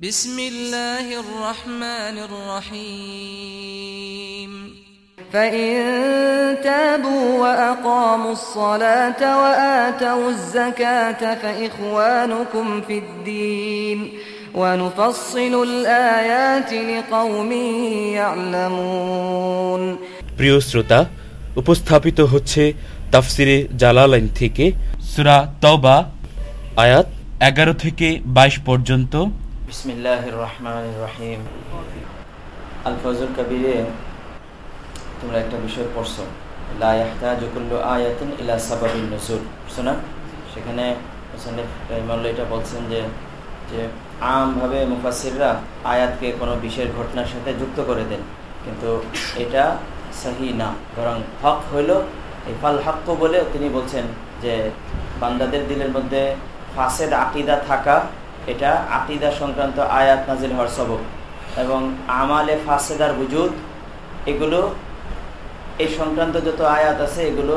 بسم الله الرحمن الرحيم فإن تابوا وأقاموا الصلاة وآتوا الزكاة فإخوانكم في الدين ونفصل الآيات لقوم يعلمون প্রিয় শ্রোতা উপস্থাপিত হচ্ছে তাফসিরে জালালাইন থেকে সুরা তবা আয়াত এগারো থেকে বাইশ পর্যন্ত বিসমিল্লাহ রহমান রহিম কবিরে, তোমরা একটা বিষয় পড়ছো। আয়াতিন ইলা সাবাবিন নজুল। শোনা সেখানে হোসেন এটা বলছেন যে যে আমভাবে মুফাসিররা আয়াতকে কোনো বিশেষ ঘটনার সাথে যুক্ত করে দেন। কিন্তু এটা সাহি না। বরং হক হইল, এই ফাল হাক্ক বলে তিনি বলছেন যে, বান্দাদের দিলের মধ্যে ফাসেদ আকিদা থাকা এটা আকিদা সংক্রান্ত আয়াত নাজিল হওয়ার সবক। এবং আমালে ফাসেদার বুজুদ এগুলো, এই সংক্রান্ত যত আয়াত আছে, এগুলো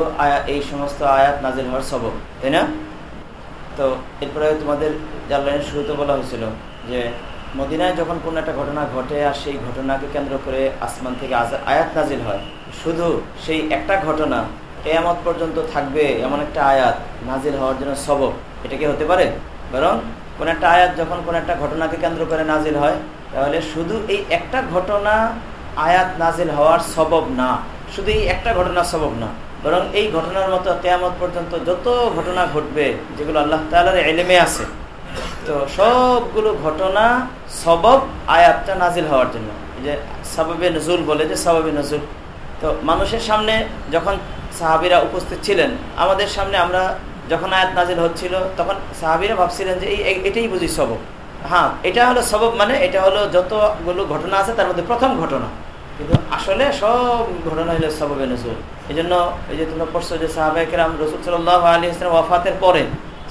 এই সমস্ত আয়াত নাজিল হওয়ার সবক, তাই না? তো এরপরে তোমাদের জানলাইনের শুরুতে বলা হয়েছিল যে, মদিনায় যখন কোনো একটা ঘটনা ঘটে আর সেই ঘটনাকে কেন্দ্র করে আসমান থেকে আয়াত নাজিল হয়, শুধু সেই একটা ঘটনা কেয়ামত পর্যন্ত থাকবে এমন একটা আয়াত নাজিল হওয়ার জন্য সবক, এটা কি হতে পারে? বরং কোন একটা আয়াত যখন কোন একটা ঘটনাকে কেন্দ্র করে নাজিল হয়, তাহলে শুধু এই একটা ঘটনা আয়াত নাজিল হওয়ার সবব না, শুধু এই একটা ঘটনার সবব না, বরং এই ঘটনার মতো কেয়ামত পর্যন্ত যত ঘটনা ঘটবে, যেগুলো আল্লাহ তালার এলেমে আছে, তো সবগুলো ঘটনা সবব আয়াতটা নাজিল হওয়ার জন্য। যে সবাবে নজুল বলে যে সবাবে নজুল। তো মানুষের সামনে যখন সাহাবিরা উপস্থিত ছিলেন, আমাদের সামনে আমরা যখন আয়াত নাজিল হচ্ছিল, তখন সাহাবিরা ভাবছিলেন যে এই এটাই বুঝি সবক। হ্যাঁ এটা হলো সবক মানে এটা হলো যতগুলো ঘটনা আছে তার মধ্যে প্রথম ঘটনা। কিন্তু আসলে সব ঘটনা হলো সববে নজরুল এই জন্য এই যে তোমরা পড়ছো যে সাহাবাহিকেরাম রসুল সাল্লাহ আলী ইসলাম ওয়াফাতের পরে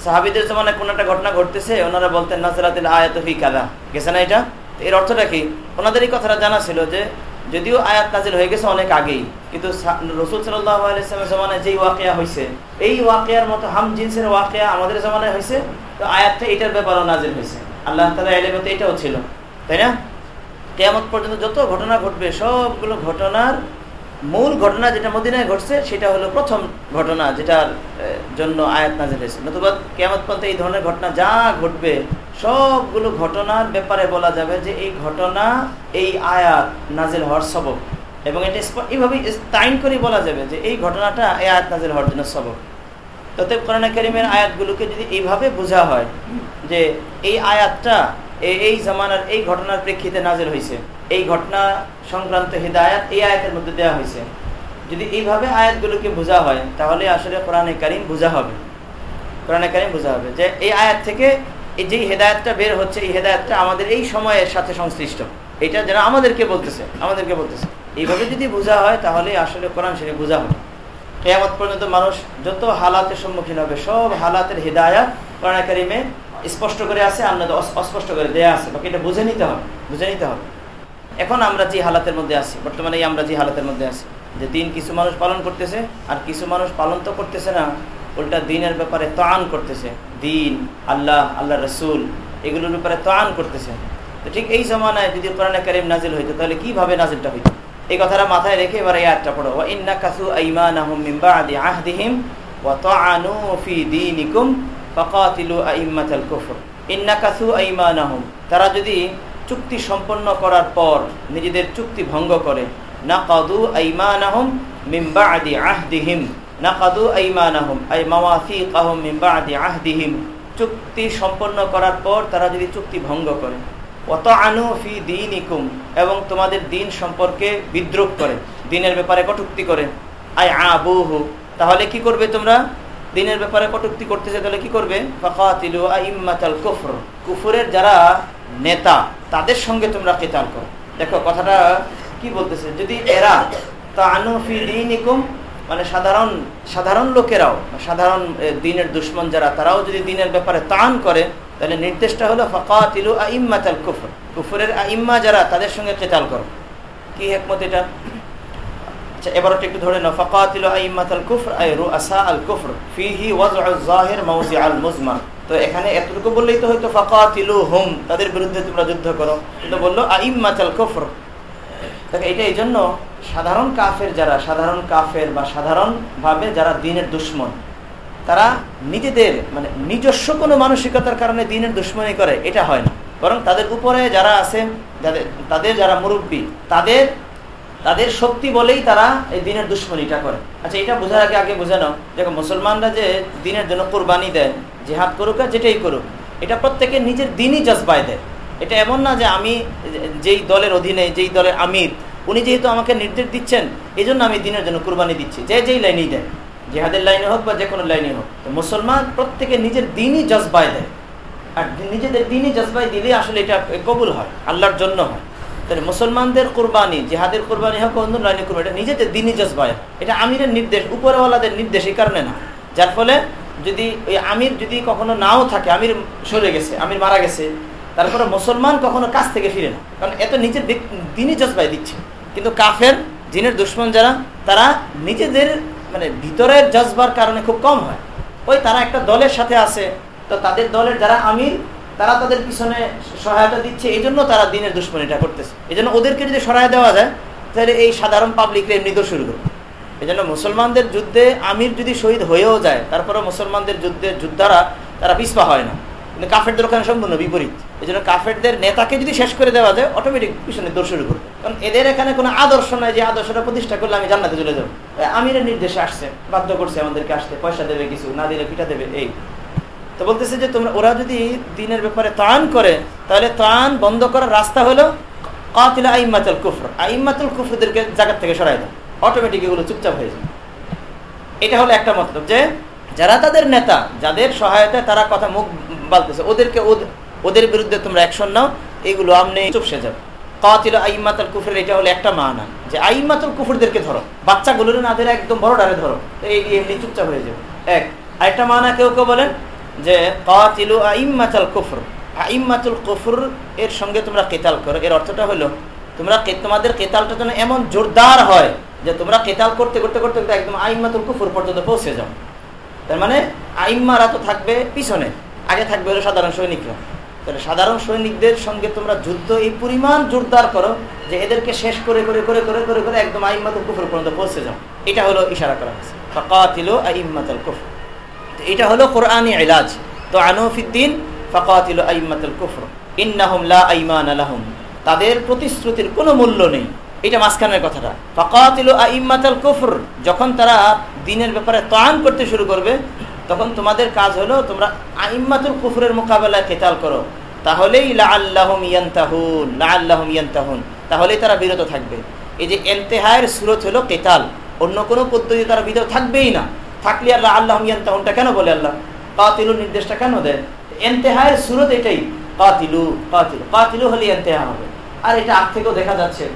সাহাবিদের জমানে কোন একটা ঘটনা ঘটতেছে, ওনারা বলতেন নাজরাতিল আয়াত ফি কাদা গেছে না এটা? এর অর্থটা কি? ওনাদেরই কথাটা জানা ছিল যে যদিও আয়াত নাজিল হয়ে গেছে অনেক আগেই, কিন্তু রসুল সাল্লামের জমানায় যেই ওয়াকিয়া হয়েছে এই ওয়াকিয়ার মতো হাম জিন্সের ওয়াকিয়া আমাদের জমানায় হয়েছে তো আয়াতটা এটার ব্যাপারও নাজির হয়েছে আল্লাহ তালা এলেমেতে এটাও ছিল, তাই না? কেয়ামত পর্যন্ত যত ঘটনা ঘটবে, সবগুলো ঘটনার মূল ঘটনা যেটা মদিনায় ঘটছে, সেটা হলো প্রথম ঘটনা যেটার জন্য আয়াত নাজির হয়েছে নতুবা কেয়ামত পর্যন্ত এই ধরনের ঘটনা যা ঘটবে সবগুলো ঘটনার ব্যাপারে বলা যাবে যে এই ঘটনা, এই আয়াত নাজিল হওয়ার সবক। এবং এটা এইভাবেই তাইন করে বলা যাবে যে এই ঘটনাটা এই আয়াত নাজিল হওয়ার জন্য সবক। ততে কোরআন করিমের আয়াতগুলোকে যদি এইভাবে বোঝা হয় যে এই আয়াতটা এই জামানার এই ঘটনার প্রেক্ষিতে নাজিল হয়েছে এই ঘটনা সংক্রান্ত হৃদায়ত এই আয়াতের মধ্যে দেওয়া হয়েছে যদি এইভাবে আয়াতগুলোকে বোঝা হয়, তাহলে আসলে কোরআনে কারিম বোঝা হবে। কোরআনে কারিম বোঝা হবে যে এই আয়াত থেকে এই যে হেদায়তটা বের হচ্ছে, এই হেদায়তটা আমাদের এই সময়ের সাথে সংশ্লিষ্ট। এটা যারা আমাদেরকে বলতেছে আমাদেরকে বলতেছে। এইভাবে যদি বোঝা হয়, তাহলে আসলে কোরআন শরীফ বোঝা হবে। কেয়ামত পর্যন্ত মানুষ যত হালাতের সম্মুখীন হবে, সব হালাতের হৃদায়ত কোরআন কারিমে স্পষ্ট করে আছে, আর অস্পষ্ট করে দেয়া আছে। বাকি এটা বুঝে নিতে হবে, বুঝে নিতে হবে। এখন আমরা যে হালাতের মধ্যে আছি, বর্তমানে আমরা যে হালাতের মধ্যে আছি, যে দিন কিছু মানুষ পালন করতেছে, আর কিছু মানুষ পালন তো করতেছে না উল্টা দিনের ব্যাপারে তান করতেছে। দিন, আল্লাহ আল্লাহ রসুল, এগুলোর ব্যাপারে তান করতেছে। তো ঠিক এই জমানায় যদি কোরআন করিম নাজিল হইতো, তাহলে কীভাবে নাজিলটা হইতো? এই কথাটা মাথায় রেখে এবার এই আয়াতটা পড়ো। ইন্না কাসু আইমানাহুম মিন বাদি আহদিহিম ওয়া তাআনু ফি দীনিকুম ফাকাতিলু আইম্মাতাল কুফর। ইন্না কাসু আইমানাহুম, তারা যদি চুক্তি সম্পন্ন করার পর নিজেদের চুক্তি ভঙ্গ করে, নাকাদু আইমানাহুম মিন বাদি আহদিহিম। নাকাদু আইমানাহুম, আই মাওয়াসিকাহুম মিন বাদি আহদিহিম। চুক্তি সম্পন্ন করার পর তারা যদি চুক্তি ভঙ্গ করে অত আনু ফি দিনিকুম, এবং তোমাদের দিন সম্পর্কে বিদ্রোহ করে, দিনের ব্যাপারে কটুক্তি করে, আই আবুহু, তাহলে কি করবে তোমরা? দিনের ব্যাপারে কটুক্তি করতেছে, তাহলে কি করবে? ফাকাতিলু আইম্মাতাল কুফর, কুফরের যারা নেতা, তাদের সঙ্গে তোমরা কেতাল করো। দেখো, কথাটা কি বলতেছে? যদি এরা তা আনু ফি দিনিকুম মানে সাধারণ সাধারণ লোকেরাও সাধারণ দিনের দুশ্মন যারা, তারাও যদি দিনের ব্যাপারে তান করে, তাহলে নির্দেশটা হলো ফকাতিলু আইম্মাতাল কুফর। কুফরের আইম্মা যারা, তাদের সঙ্গে কেতাল করো। কি একমত এটা? আচ্ছা একটু ধরে নাও। ফকাতিলু আইম্মাতাল কুফর, আই রুআসা আল কুফর, ফিহি ওয়াজউ আল জাহির মাউজি আল মুজমার তো এখানে এতটুকু বললেই তো হয়তো ফাকাতিলু হুম তাদের বিরুদ্ধে তোমরা যুদ্ধ করো। কিন্তু বলল আইম্মাচাল কফর। দেখো এটা এই জন্য সাধারণ কাফের যারা, সাধারণ কাফের বা সাধারণভাবে যারা দিনের দুশ্মন, তারা নিজেদের মানে নিজস্ব কোনো মানসিকতার কারণে দিনের দুশ্মনী করে, এটা হয় না। বরং তাদের উপরে যারা আছে যাদের তাদের যারা মুরব্বী, তাদের তাদের শক্তি বলেই তারা এই দিনের দুশ্মনীটা করে। আচ্ছা এটা বোঝার আগে আগে বোঝানো দেখো, মুসলমানরা যে দিনের জন্য কোরবানি দেয়, জেহাদ করুক আর যেটাই করুক, এটা প্রত্যেকে নিজের দিনই জজবায় দেয়। এটা এমন না যে আমি যেই দলের অধীনে, যেই দলের আমির, উনি যেহেতু আমাকে নির্দেশ দিচ্ছেন এই জন্য আমি দিনের জন্য কুরবানি দিচ্ছি। যে যেই লাইনেই দেয় জেহাদের লাইনে হোক বা যে কোনো লাইনে হোক। মুসলমান প্রত্যেকে নিজের দিনই জজবায় দেয়। আর নিজেদের দিনই জজবায় দিলে আসলে এটা কবুল হয়, আল্লাহর জন্য হয়। তাহলে মুসলমানদের কোরবানি, জেহাদের কোরবানি হোক অন্য লাইনে কোরবানি, এটা নিজেদের দিনই জজবায়। এটা আমিরের নির্দেশ, উপরওয়ালাদের নির্দেশ এই কারণে না। যার ফলে যদি ওই আমির যদি কখনো নাও থাকে, আমির সরে গেছে, আমির মারা গেছে তারপরে মুসলমান কখনো কাছ থেকে ফিরে না। কারণ এত নিজের দিনই জজবায় দিচ্ছে। কিন্তু কাফের, জিনের দুশ্মন যারা, তারা নিজেদের মানে ভিতরের জজবার কারণে খুব কম হয়। ওই তারা একটা দলের সাথে আছে, তো তাদের দলের যারা আমির, তারা তাদের পিছনে সহায়তা দিচ্ছে এই জন্য তারা দিনের দুশ্মনীটা করতেছে। এই জন্য ওদেরকে যদি সরাই দেওয়া যায়, তাহলে এই সাধারণ পাবলিকরা এমনি শুরু করবে। এই জন্য মুসলমানদের যুদ্ধে আমির যদি শহীদ হয়েও যায় তারপরে মুসলমানদের যুদ্ধে যোদ্ধারা তারা পিসপা হয় না। কিন্তু কাফেরদের ওখানে সম্পূর্ণ বিপরীত। এই জন্য কাফেরদের নেতাকে যদি শেষ করে দেওয়া যায় অটোমেটিক পিছনে দৌড় শুরু করবে। কারণ এদের এখানে কোনো আদর্শ নাই যে আদর্শটা প্রতিষ্ঠা করলে আমি জান্নাতে চলে যাব। আমিরের নির্দেশে আসছে, বাধ্য করছে আমাদেরকে আসতে। পয়সা দেবে কিছু, না দিলে পিঠা দেবে, এই। তো বলতেছে যে তোমরা, ওরা যদি দিনের ব্যাপারে তান করে, তাহলে তান বন্ধ করার রাস্তা হলো কাতিল আইমাতুল কুফর। আইমাতুল কুফরদেরকে জায়গার থেকে সরাই দাও। অটোমেটিক এগুলো চুপচাপ হয়ে যায়। এটা হলো একটা মতলব যে যারা তাদের নেতা, যাদের সহায়তায় তারা কথা মুখ বলতেছে, ওদেরকে ওদের বিরুদ্ধে তোমরা অ্যাকশন নাও, এগুলো আমনে চুপসে যাবে কাতিল আইমাতুল কুফরের, এটা হলো একটা মানা, যে আইমাতুল কুফরদেরকে ধরো, বাচ্চাগুলোর না ধরে একদম বড় ডারে ধরো এই এমনি চুপচাপ হয়ে যাবে। এক, আরেকটা মানা কেউ কেউ বলেন, যে কাতিলু আইম্মাতাল কুফর আইম্মাতুল কুফর এর সঙ্গে তোমরা কেতাল করো, এর অর্থটা হলো, তোমরা তোমাদের কেতালটা যেন এমন জোরদার হয়, যে তোমরা কেতাল করতে করতে করতে একদম আইম্মাতুল কুফর পর্যন্ত পৌঁছে যাও। তার মানে আইম্মারা তো থাকবে পিছনে, আগে থাকবে হলো সাধারণ সৈনিকরা। তাহলে সাধারণ সৈনিকদের সঙ্গে তোমরা যুদ্ধ, এই পরিমাণ জোরদার করো যে এদেরকে শেষ করে করে করে করে করে করে একদম আইম্মাতুল কুফর পর্যন্ত পৌঁছে যাও। এটা হলো ইশারা করা হয়েছে। ফাকাতিল আইম্মাতুল কুফর। এটা হলো কোরআনি ইলাজ। তো আনফিদ্দিন ফাকাতিল আইম্মাতুল কুফর। ইন্নাহুম লা আইমান আলাহুম তাদের প্রতিশ্রুতির কোনো মূল্য নেই। এটা মাঝখানের কথাটা। ফাকাতিল আইম্মাতুল কুফর, যখন তারা দিনের ব্যাপারে তান করতে শুরু করবে, তখন তোমাদের কাজ হলো তোমরা আইম্মাতুল কুফরের মোকাবেলায় কেতাল করো। তাহলেই লা আল্লাহম ইয়ান্তাহুন লা আল্লাহম ইয়ান্তাহুন। তাহলেই তারা বিরত থাকবে। এই যে এন্তেহায়ের সুরত হলো কেতাল। অন্য কোনো পদ্ধতি তারা বিরত থাকবেই না। থাকলে আল্লাহ আল্লাহ ইয়ান্তাহুনটা কেন বলে আল্লাহ? কাতিলু নির্দেশটা কেন দেয়? এন্তেহায়ের সুরত এটাই। কাতিলু কাতিলু কাতিলু হলে এন্তেহা হবে। আর এটা আগ থেকেও দেখা যাচ্ছে।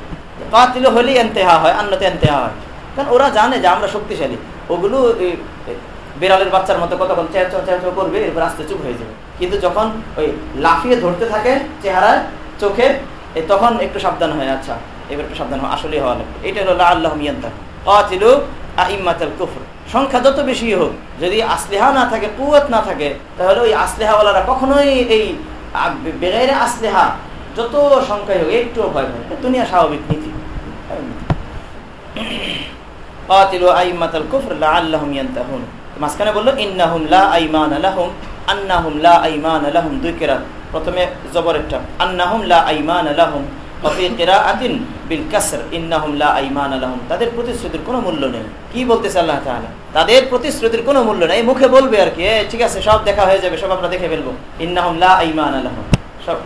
কাতিলু হলেই এন্তেহা হয় এন্তেহা হয়। কারণ ওরা জানে যে আমরা শক্তিশালী। ওগুলো বিড়ালের বাচ্চার মতো কতক্ষণ চেঁচো চেঁচো করবে, এরপর আস্তে চুপ হয়ে যাবে। কিন্তু যখন ওই লাফিয়ে ধরতে থাকে চেহারায়, চোখে তখন একটু সাবধান হয় আচ্ছা এবার একটু সাবধান হয় আসলে হওয়া লাগবে। এটা হলো আল্লাহ মিয়ান্তা কাতিলু কুফর। সংখ্যা যত বেশি হোক, যদি আসলেহা না থাকে কুয়াত না থাকে, তাহলে ওই আসলেহাওয়ালারা কখনোই এই বেগাইরে আসলেহা যত সংখ্যায় হোক একটু ভয় পায় দুনিয়া স্বাভাবিক নীতি। আইমান দুই প্রথমে আন্নাহুম লা আলাহুম তাদের প্রতিশ্রুতির কোনো মূল্য নেই। কি বলতেছে আল্লাহ তাদের প্রতিশ্রুতির কোনো মূল্য নেই। মুখে বলবে আর কি ঠিক আছে, সব দেখা হয়ে যাবে, সব আমরা দেখে ফেলব। ইন্নাহম লা আইমান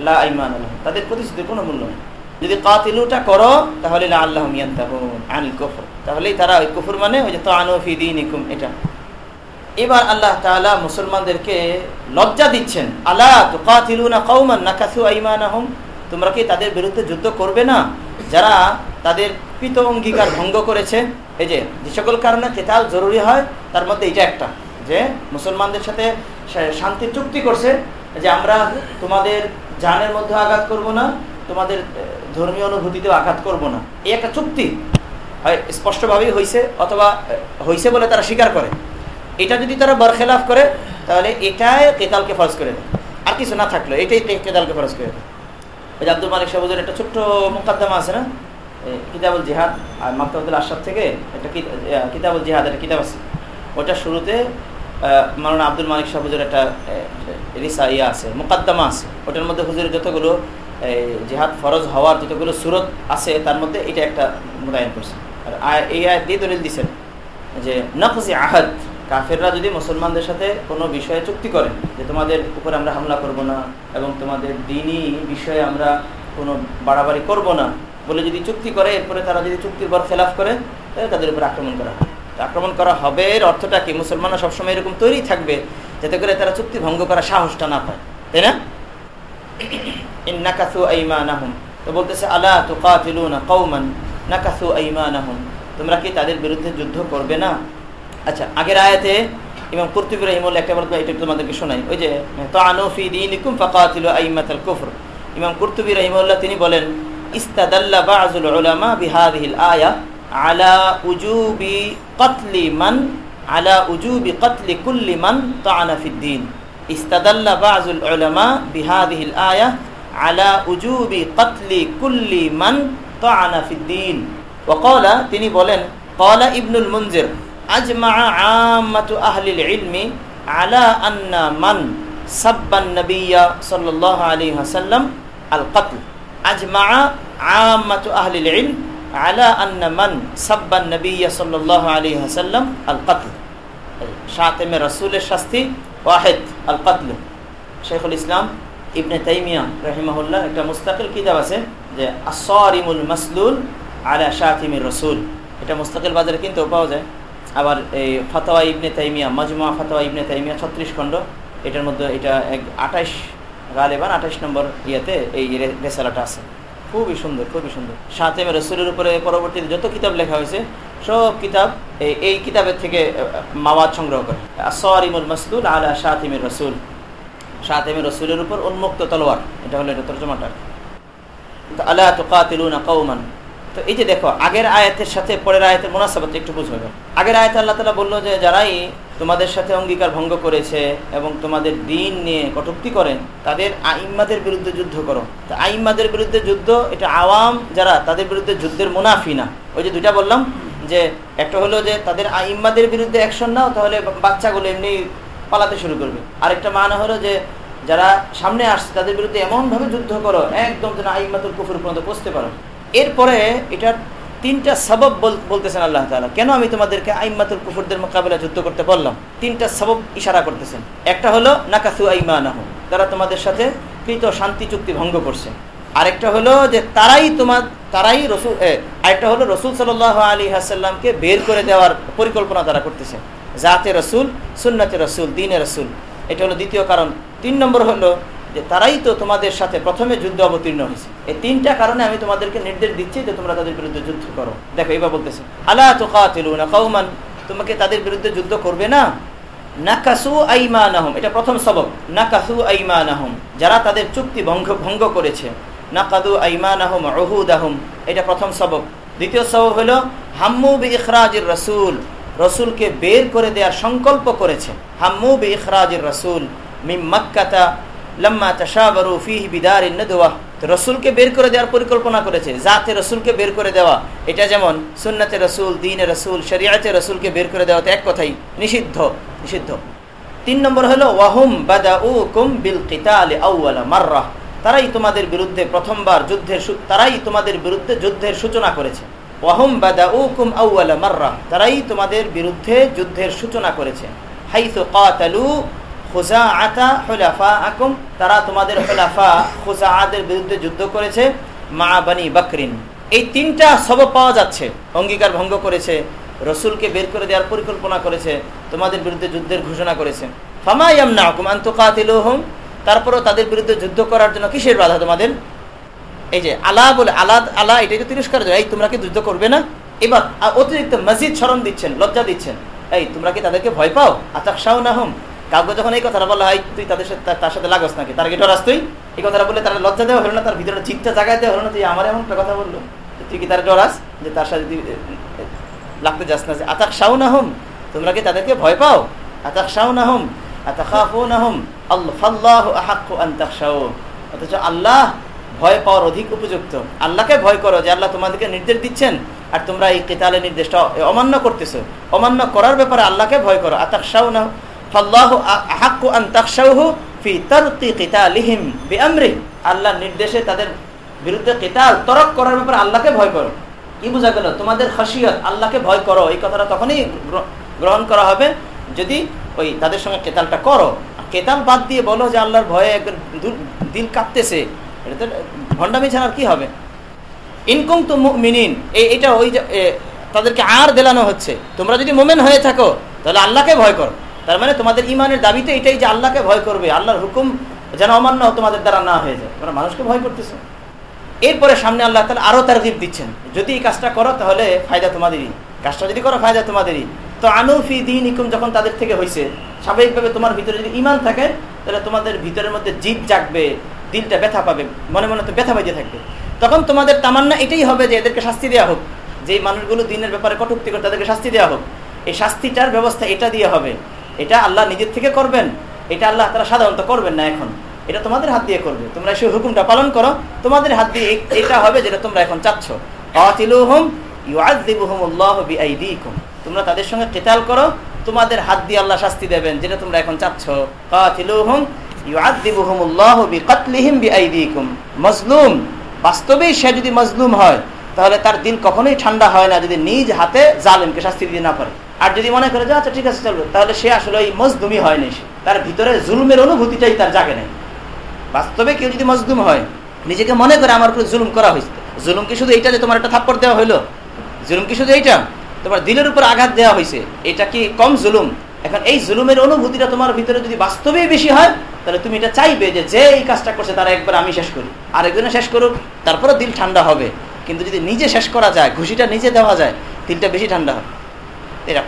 লা আইমান তাদের প্রতিশ্রুতির কোনো মূল্য নেই। যদি কাতিলুটা করো, তাহলে আল্লাহ আনিল কুফর। তাহলেই তারা ওই কুফর মানে ওই যে তো আনফি এটা। এবার আল্লাহ তাআলা মুসলমানদেরকে লজ্জা দিচ্ছেন। আল্লাহ তো কাতিলুনা কৌমান নাকাসু আইমানাহুম? তোমরা কি তাদের বিরুদ্ধে যুদ্ধ করবে না? যারা তাদের কৃত অঙ্গীকার ভঙ্গ করেছে। এই যে যে সকল কারণে কেতাল জরুরি হয়, তার মধ্যে এটা একটা। যে, মুসলমানদের সাথে শান্তি চুক্তি করছে। যে আমরা তোমাদের জানের মধ্যে আঘাত করব না, তোমাদের ধর্মীয় অনুভূতিতেও আঘাত করব না। এই একটা চুক্তি হয়, স্পষ্টভাবেই হয়েছে অথবা হয়েছে বলে তারা স্বীকার করে। এটা যদি তারা বরখেলাফ করে, তাহলে এটাই কেতালকে ফরজ করে দেয়। আর কিছু না থাকল এটাই কেতালকে ফরজ করে দেয়। ওই আব্দুল মালিক সাহুজের একটা ছোট্ট মোকাদ্দমা আছে না? কিতাবুল জিহাদ, আর মাকতাবুল আশরাফ থেকে একটা কিতাবুল জিহাদ একটা কিতাব আছে। ওটা শুরুতে মালানা আব্দুল মালিক সাহুজের একটা রিসা ইয়া আছে, মোকাদ্দমা আছে। ওটার মধ্যে হুজুরের যতগুলো জেহাদ ফরজ হওয়ার যতগুলো সুরত আছে, তার মধ্যে এটা একটা মোতায়েন করছে। আর এই আয় দিয়ে দলিল দিচ্ছেন যে নকজি আহাদ, কাফেররা যদি মুসলমানদের সাথে কোনো বিষয়ে চুক্তি করে যে তোমাদের উপরে আমরা হামলা করব না এবং তোমাদের দিনই বিষয়ে আমরা কোনো বাড়াবাড়ি করব না বলে যদি চুক্তি করে, এরপরে তারা যদি চুক্তির পর খেলাফ করে তাদের উপরে আক্রমণ করা হয়। আক্রমণ করা হবে এর অর্থটা কি? মুসলমানরা সবসময় এরকম তৈরি থাকবে যাতে করে তারা চুক্তি ভঙ্গ করার সাহসটা না পায়। তাই না? তো বলতেছে তোমরা কি তাদের বিরুদ্ধে যুদ্ধ করবে না? আচ্ছা আগের আয়াতে ইমাম কুরতুবি রহিমুল্লাহ একটা বলতে এটা তোমাদেরকে শোনাই। ওই যে, তাআনু ফি দীনিকুম ফাকাতিলু কুফর। ইমাম কুরতুবি রহিমুল্লাহ তিনি বলেন, ইস্তাদাল্লা বাযুল উলামা আয়া। আলা উজুবি কতলি মান, আলা উজুবি কতলি কুল্লি মান তানাফিদ্দিন ইস্তাদাল্লা বাজুল উলামা বিহাদিহিল আয়া, আলা উজুবি কতলি কুল্লি মান তানাফিদ্দিন ওকলা তিনি বলেন, কলা ইবনুল মুনজির আজমা আমাতু আহলিল ইলমি আলা আন্না মান সাব্বান নবিয়া সাল্লাল্লাহু আলাইহি ওয়াসাল্লাম আল কতল আজমা আমাতু আহলিল ইলম আন্না মান আলী হাসাল্লাম শাস্তি ওয়াহেদ শেখুল ইসলাম ইবনে তাইমিয়া একটা মুস্তাকিল কিতাব আছে যে রসুল। এটা বাজারে কিন্তু পাওয়া যায়। আবার এই ফাতোয়া ইবনে তাইমিয়া মাজমা ফাতোয়া ইবনে তাইমিয়া ছত্রিশ খণ্ড। এটার মধ্যে এটা এক আঠাইশ গালেবান, আঠাইশ নম্বর ইয়েতে এই রেসালাটা আছে। খুবই সুন্দর খুবই সুন্দর। সাতেম রসুলের উপরে পরবর্তীতে যত কিতাব লেখা হয়েছে, সব কিতাব এই কিতাবের থেকে মাওয়াদ সংগ্রহ করে। আসরিমুল মাসলুল আলা শাহিমির রসুল। শাহিমের রসুলের উপর উন্মুক্ত তলোয়ার, এটা হলো এটা তর্জমাটা। আল্লাহ তুকাতিলুনা কৌমান তো এই যে দেখো, আগের আয়াতের সাথে পরের আয়াতের মোনাসাবাদ একটু বুঝবে আগের আয়াতে আল্লাহ তালা বলল যে, যারাই তোমাদের সাথে অঙ্গীকার ভঙ্গ করেছে এবং তোমাদের দিন নিয়ে কটুক্তি করেন, তাদের আইম্মাদের বিরুদ্ধে যুদ্ধ করো। তো আইম্মাদের বিরুদ্ধে যুদ্ধ, এটা আওয়াম যারা, তাদের বিরুদ্ধে যুদ্ধের মুনাফি না। ওই যে দুইটা বললাম, যে একটা হলো যে তাদের আইম্মাদের বিরুদ্ধে অ্যাকশন নাও, তাহলে বাচ্চাগুলো এমনি পালাতে শুরু করবে। আরেকটা মানা হলো যে যারা সামনে আসছে, তাদের বিরুদ্ধে এমনভাবে যুদ্ধ করো, একদম যেন আইম্মাতুল কুফুর পর্যন্ত পৌঁছতে পারো। এরপরে এটার তিনটা সবব বলতেছেন আল্লাহ তালা কেন আমি তোমাদেরকে আইম্মাতুল কুফুরদের মোকাবেলা যুদ্ধ করতে বললাম? তিনটা সবব ইশারা করতেছেন। একটা হলো, নাকাসু আইমানাহ তারা তোমাদের সাথে কৃত শান্তি চুক্তি ভঙ্গ করছে। আরেকটা হলো যে, তারাই তোমার তারাই রসুল আরেকটা হলো রসুল সাল আলী হাসাল্লামকে বের করে দেওয়ার পরিকল্পনা তারা করতেছে। জাতে রসুল, সুন্নাতে রসুল, দিনে রসুল। এটা হলো দ্বিতীয় কারণ। তিন নম্বর হলো যে তারাই তো তোমাদের সাথে প্রথমে যুদ্ধ অবতীর্ণ হয়েছে। এই তিনটা কারণে আমি তোমাদেরকে নির্দেশ দিচ্ছি যে তোমরা তাদের বিরুদ্ধে যুদ্ধ করো। দেখো এবার বলতেছে আল্লাহ তোকাতিলুনা কৌমান তোমাকে তাদের বিরুদ্ধে যুদ্ধ করবে না। নাকাসু এটা প্রথম সবক। নাকাসু আইমানাহম, যারা তাদের চুক্তি ভঙ্গ ভঙ্গ করেছে। নাকাদু আইমানাহম রহুদ আহম এটা প্রথম সবক। দ্বিতীয় সবক হলো, হাম্মু বি ইখরাজির রসুল। রসুলকে বের করে দেওয়ার সংকল্প করেছে। হাম্মু বি ইখরাজির রসুল, মিম মাক্কাতা লম্মা বিদার রসুলকে বের করে দেওয়ার পরিকল্পনা করেছে, জাতে রসুলকে বের করে দেওয়া। এটা যেমন সুন্নাতে রসুল, দিনে রসুল, শরিয়াতে রসুলকে বের করে দেওয়া এক কথাই, নিষিদ্ধ নিষিদ্ধ। তিন নম্বর হলো, ওয়াহুম বাদা উ কুম বিল কিতালে আউয়ালা মাররাহ তারাই তোমাদের বিরুদ্ধে প্রথমবার যুদ্ধের তারাই তোমাদের বিরুদ্ধে যুদ্ধের সূচনা করেছে। ওয়াহুম বাদা উ কুম আউয়ালা মাররাহ তারাই তোমাদের বিরুদ্ধে যুদ্ধের সূচনা করেছে। হাইসু কাতালু খুজা আতা হলাফা আকুম তারা তোমাদের হলাফা খুজা আদের বিরুদ্ধে যুদ্ধ করেছে, মা বানি বকরিন। এই তিনটা সব পাওয়া যাচ্ছে, অঙ্গীকার ভঙ্গ করেছে, রসুলকে বের করে দেওয়ার পরিকল্পনা করেছে, তোমাদের বিরুদ্ধে যুদ্ধের ঘোষণা করেছে। ফামাইয়াম না হুকুম আন্তকাতিলহম তারপরও তাদের বিরুদ্ধে যুদ্ধ করার জন্য কিসের বাধা তোমাদের? এই যে আলা বলে আলাদ আলা এটাই তো তিরস্কার এই তোমরা কি যুদ্ধ করবে না? এবার অতিরিক্ত মসজিদ স্মরণ দিচ্ছেন, লজ্জা দিচ্ছেন। এই, তোমরা কি তাদেরকে ভয় পাও? আতাকশাও না হোম কাউকে যখন এই কথাটা বলা হয়, তুই তাদের সাথে তার সাথে লাগস নাকি? তার গেটর তুই এই কথাটা বললে তারা লজ্জা দেওয়া হলো না, তার ভিতরে চিত্তা জায়গায় দেওয়া হলো না তুই আমার এমন কথা বলল। তুই কি তার ডরাস যে তার সাথে লাগতে যাস না যে আতাক শাহ না হোম তোমরা কি তাদেরকে ভয় পাও? আতাক শাহ না হোম অথচ আল্লাহ ভয় পাওয়ার অধিক উপযুক্ত। আল্লাহকে ভয় করো যে আল্লাহ তোমাদেরকে নির্দেশ দিচ্ছেন, আর তোমরা এই কেতালের নির্দেশটা অমান্য করতেছো। অমান্য করার ব্যাপারে আল্লাহকে ভয় করো। আতাকশাউ না বিআমরি। আল্লাহর নির্দেশে তাদের বিরুদ্ধে কেতাল তরক করার ব্যাপারে আল্লাহকে ভয় করো। কি বোঝা গেল? তোমাদের খাসিয়ত, আল্লাহকে ভয় করো। এই কথাটা তখনই গ্রহণ করা হবে যদি ওই তাদের সঙ্গে কেতালটা করো। কেতাল বাদ দিয়ে বলো যে আল্লাহর ভয়ে দু- দিল কাঁপতেছে। এটা তো ভণ্ডামি ছাড়া কি হবে? ইনকুম তো মিনিন এটা ওই তাদেরকে আর দেলানো হচ্ছে। তোমরা যদি মোমেন হয়ে থাকো, তাহলে আল্লাহকে ভয় করো। তার মানে তোমাদের ইমানের দাবিতে এটাই যে আল্লাহকে ভয় করবে, আল্লাহর হুকুম যেন অমান্য তোমাদের দ্বারা না হয়ে যায়। তোমরা মানুষকে ভয় করতেছো। এরপরে সামনে আল্লাহ তালা আরও তার দিচ্ছেন, যদি এই কাজটা করো তাহলে ফায়দা তোমাদেরই। কাজটা যদি করো, ফায়দা তোমাদেরই। তো আনুফি দিন ইকুম যখন তাদের থেকে হয়েছে স্বাভাবিকভাবে তোমার ভিতরে যদি ইমান থাকে, তাহলে তোমাদের ভিতরের মধ্যে জিদ জাগবে, দিলটা ব্যথা পাবে, মনে মনে তো ব্যথা বেজে থাকবে। তখন তোমাদের তামান্না এটাই হবে যে এদেরকে শাস্তি দেওয়া হোক। যে মানুষগুলো দিনের ব্যাপারে কটুক্তি করে তাদেরকে শাস্তি দেওয়া হোক। এই শাস্তিটার ব্যবস্থা এটা দিয়ে হবে। এটা আল্লাহ নিজের থেকে করবেন, এটা আল্লাহ তারা সাধারণত করবেন না এখন। এটা তোমাদের হাত দিয়ে করবে। তোমরা সেই হুকুমটা পালন করো, তোমাদের হাত দিয়ে এটা হবে যেটা তোমরা এখন চাচ্ছ। কাতিলুহুম ইউআযিবুহুমুল্লাহু বিআইদিকুম। তোমরা তাদের সঙ্গে কেতাল করো, তোমাদের হাত দিয়ে আল্লাহ শাস্তি দেবেন যেটা তোমরা এখন চাচ্ছ। কাতিলুহুম ইউআযিবুহুমুল্লাহু বিকাতলিহিম বিআইদিকুম। মজলুম, বাস্তবেই সে যদি মজলুম হয়, তাহলে তার দিল কখনোই ঠান্ডা হয় না যদি নিজ হাতে জালেমকে শাস্তি দিতে না পারে। আর যদি মনে করে যে আচ্ছা ঠিক আছে চলো তাহলে সে আসলে ওই মজলুমই হয়নি সে। তার ভিতরে জুলুমের অনুভূতিটাই তার জাগে নাই। বাস্তবে কেউ যদি মজলুম হয়, নিজেকে মনে করে আমার উপরে জুলুম করা হয়েছে, জুলুম কি শুধু এইটা যে তোমার একটা থাপ্পড় দেওয়া হইল জুলুম কি শুধু এইটা? তোমার দিলের উপর আঘাত দেওয়া হয়েছে। এটা কি কম জুলুম? এখন এই জুলুমের অনুভূতিটা তোমার ভিতরে যদি বাস্তবেই বেশি হয়, তাহলে তুমি এটা চাইবে যে যে এই কাজটা করছে, তারা একবার আমি শেষ করি। আরেকজনে শেষ করুক তারপরে দিল ঠান্ডা হবে। কিন্তু যদি নিজে শেষ করা যায়, ঘুষিটা নিজে দেওয়া যায় দিলটা বেশি ঠান্ডা হবে। এটা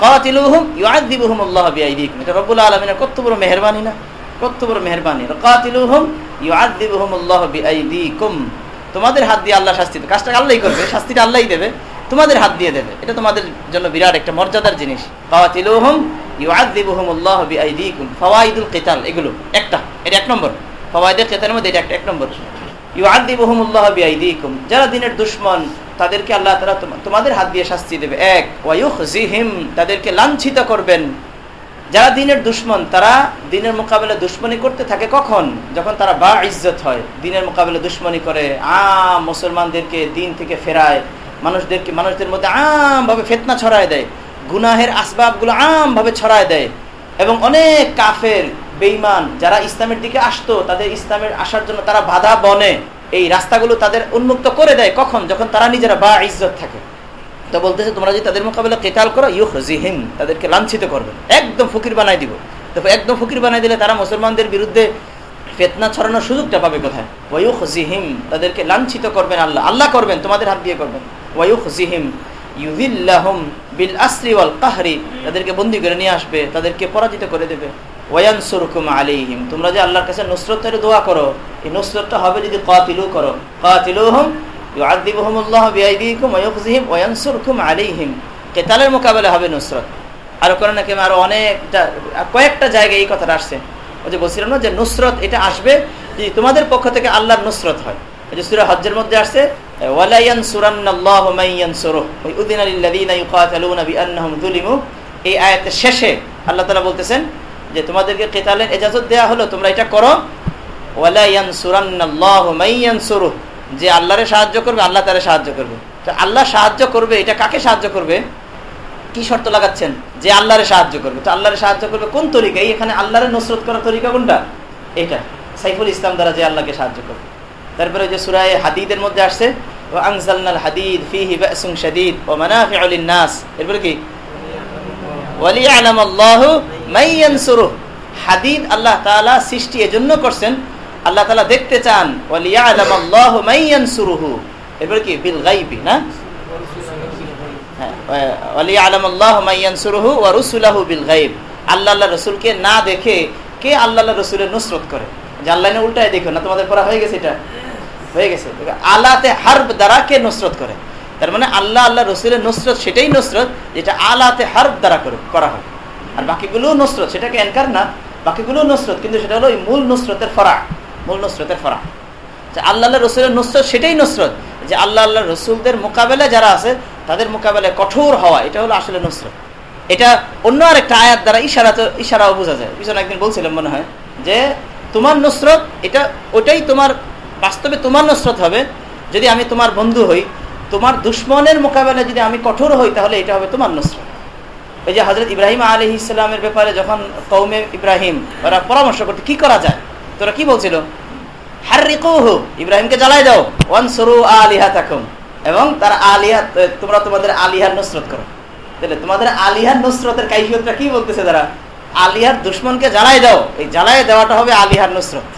ইউআযিবুহুম আল্লাহু কত না? কত ইউআযিবুহুম আল্লাহু তোমাদের হাত দিয়ে আল্লাহ শাস্তি দেবে। আল্লাহই করবে। শাস্তিটা আল্লাহই দেবে। তোমাদের হাত দিয়ে দেবে। এটা তোমাদের জন্য বিরাট একটা মর্যাদার জিনিস। ইউআযিবুহুম আল্লাহু এগুলো একটা। এটা এক নম্বর। ফাওয়াইদুল কিতালের মধ্যে এটা একটা, এক নম্বর। ইউআযিবুহুমুল্লাহু বিআইদিকুম যারা দিনের দুশমন তাদেরকে আল্লাহ তোমা- তোমাদের হাত দিয়ে শাস্তি দেবে। এক, ওয়ায়ুখজিহিম, তাদেরকে লাঞ্ছিত করবেন। যারা দিনের দুশমন, তারা দিনের মোকাবেলা দুশ্মনী করতে থাকে কখন? যখন তারা বা ইজ্জত হয়। দিনের মোকাবেলা দুশ্মনী করে, আম মুসলমানদেরকে দিন থেকে ফেরায়, মানুষদেরকে, মানুষদের মধ্যে আমভাবে ফেতনা ছড়ায় দেয়, গুনাহের আসবাবগুলো আমভাবে ছড়ায় দেয়। এবং অনেক কাফের, বেঈমান, যারা ইসলামের দিকে আসতো, তাদের ইসলামের আসার জন্য তারা বাধা বনে। এই রাস্তাগুলো তাদের উন্মুক্ত করে দেয় কখন? যখন তারা নিজেরা বা ইজ্জত থাকে। তো বলতেছে, তোমরা যদি তাদের মোকাবেলা কেতাল করো ইউ হজিহিম তাদেরকে লাঞ্ছিত করবে। একদম ফকির বানাই দিব। দেখো একদম ফকির বানাই দিলে তারা মুসলমানদের বিরুদ্ধে ফেতনা ছড়ানোর সুযোগটা পাবে কোথায়? ওয়ু হজিহিম তাদেরকে লাঞ্ছিত করবেন আল্লাহ। আল্লাহ করবেন, তোমাদের হাত দিয়ে করবেন। ওয়ু হজিহিম ইউহিল্লাহম বিল আসরি ওয়াল কাহরি, তাদেরকে বন্দি করে নিয়ে আসবে, তাদেরকে পরাজিত করে দেবে। ওয়ান আলিহিম তোমরা যে আল্লাহর কাছে নুসরতের দোয়া করো, এই নুসরতটা হবে যদি কাতিলু করো। বিআইদিকুম ইয়ানসুরকুম আলাইহিম। মোকাবেলা হবে নুসরত। আর কোরআনে কয়েকটা জায়গায় এই কথাটা আসছে। ওই যে বলছিলাম না যে নুসরত, এটা আসবে যদি তোমাদের পক্ষ থেকে আল্লাহর নুসরত হয়। যে সূরা হজ্জের মধ্যে আসছে, ওয়ালা ইয়ানসুরান্নাল্লাহু মান ইয়ানসুরুহু ওয়া ইউকাতালুনা বিআন্নাহুম যুলিমু। এই আয়াতের শেষে আল্লাহ তাআলা বলতেছেন যে তোমাদেরকে কেতালের এজাজত দেয়া হলো, তোমরা এটা করো। যে আল্লাহরে সাহায্য করবে, আল্লাহ তারে সাহায্য করবে। তো আল্লাহ সাহায্য করবে, এটা কাকে সাহায্য করবে? কি শর্ত লাগাচ্ছেন? যে আল্লাহরে সাহায্য করবে। তো আল্লাহরে সাহায্য করবে কোন তরিকা? এখানে আল্লাহরে নসরত করার তরিকা কোনটা? এটা। সাইফুল ইসলাম দ্বারা যে আল্লাহকে সাহায্য করবে। তারপরে যে সুরায় হাদিদের মধ্যে আসছে ও হাদিদ ফিহি ওয়া মানাফিউ লিন-নাস। এরপরে কি? মাইয়ানসুরুহ হাদিদ আল্লাহ তাআলা সৃষ্টি এজন্য করছেন। আল্লাহ তাআলা দেখতে চান আল্লাহু মাইয়ানসুরুহু। এরপরে কি? বিল গায়বি না? আল্লাহ আল্লাহ না দেখে কে রসুলের নুসরত করে? উল্টায় না, তোমাদের হয়ে গেছে এটা? হয়ে গেছে। আল্লাহতে হার্ব দ্বারা কে করে? তার মানে আল্লাহ আল্লাহ রসুলের সেটাই নুসরত যেটা আলাতে হার্ব দ্বারা করা হয়। আর বাকিগুলো নসরত, সেটাকে এনকার না, বাকিগুলো নসরত, কিন্তু সেটা হলো মূল নসরতের ফরা, মূল নসরতের ফরা। যে আল্লাহ রসুলের নসরত সেটাই নসরত, যে আল্লাহ আল্লাহ রসুলদের মোকাবেলায় যারা আছে, তাদের মোকাবেলায় কঠোর হওয়া, এটা হলো আসলে নসরত। এটা অন্য আর একটা আয়াত দ্বারা ইশারা ইশারাও বোঝা যায়। পিছনে একদিন বলছিলাম মনে হয়, যে তোমার নসরত, এটা, ওটাই তোমার, বাস্তবে তোমার নসরত হবে, যদি আমি তোমার বন্ধু হই, তোমার দুশ্মনের মোকাবেলায় যদি আমি কঠোর হই, তাহলে এটা হবে তোমার নসরত। ওই যে হজরত ইব্রাহিম আলী ইসলামের ব্যাপারে যখন কৌমে ইব্রাহিম ওরা পরামর্শ করতে, কি করা যায়? তোরা কি বলছিল? ইব্রাহিমকে জ্বালাই দাও ওয়ান সরু আলিহা থাকুম এবং তার আলিহা, তোমরা তোমাদের আলিহার নসরত করো। তাহলে তোমাদের আলিহার নসরতের কাইফিয়তটা কি বলতেছে তারা? আলিহার দুশ্মনকে জ্বালাই দাও, এই জ্বালাই দেওয়াটা হবে আলিহার নসরত।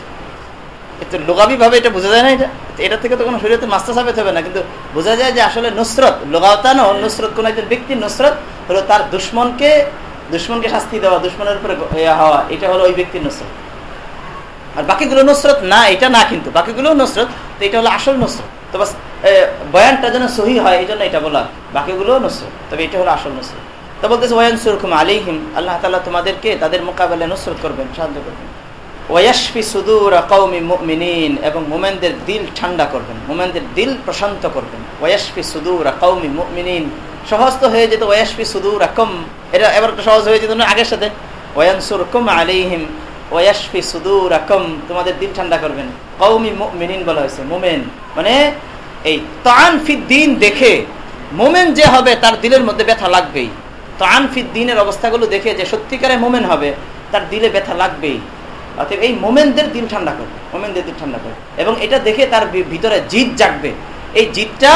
কিন্তু লোগাবি ভাবে এটা বোঝা যায় না এটা। এটা থেকে তো কোনো শরীরতে মাস্টার সাবেত হবে না। কিন্তু বোঝা যায় যে আসলে নুসরত, লোগাওতানো নুসরত কোন একজন ব্যক্তির নুসরত হলো তার দুশ্মনকে দুশ্মনকে শাস্তি দেওয়া, দুশ্মনের উপরে হওয়া। এটা হলো ওই ব্যক্তির নুসরত। আর বাকিগুলো নসরত না, এটা না কিন্তু। বাকিগুলো নসরত, তো এটা হলো আসল নসরত। তো বাস বয়ানটা যেন সহি হয় এই জন্য এটা বলা। বাকিগুলো নসরত, তবে এটা হলো আসল নসরত। তো বলতেছে ওয়ান সুরকুম আলিহিম আল্লাহ তালা তোমাদেরকে তাদের মোকাবেলায় নসরত করবেন, সাহায্য করবেন। ওয়াশফি সুদুর কৌমি মুমিনিন, এবং মোমেনদের দিল ঠান্ডা করবেন, মোমেনদের দিল প্রশান্ত করবেন। ওয়াশফি সুদুর কৌমি মুমিনিন সহজ তো হয়ে যেত ওয়াশফি সুদুর কম। এটা এবার সহজ হয়ে যেত না, আগের সাথে। ওয়ানসুর কুম আলিহিম ওয়াশফি সুদুর আকম তোমাদের দিল ঠান্ডা করবেন। কৌমি মুমিনিন বলা হয়েছে, মোমেন। মানে এই তান দিন দেখে, মোমেন যে হবে তার দিলের মধ্যে ব্যথা লাগবেই। তান দিনের অবস্থাগুলো দেখে যে সত্যিকারে মোমেন হবে, তার দিলে ব্যথা লাগবেই। অতএব এই মোমেনদের দিল ঠান্ডা করবে মোমেনদের দিল ঠান্ডা করবে এবং এটা দেখে তার ভিতরে জিদ জাগবে। এই জিদটা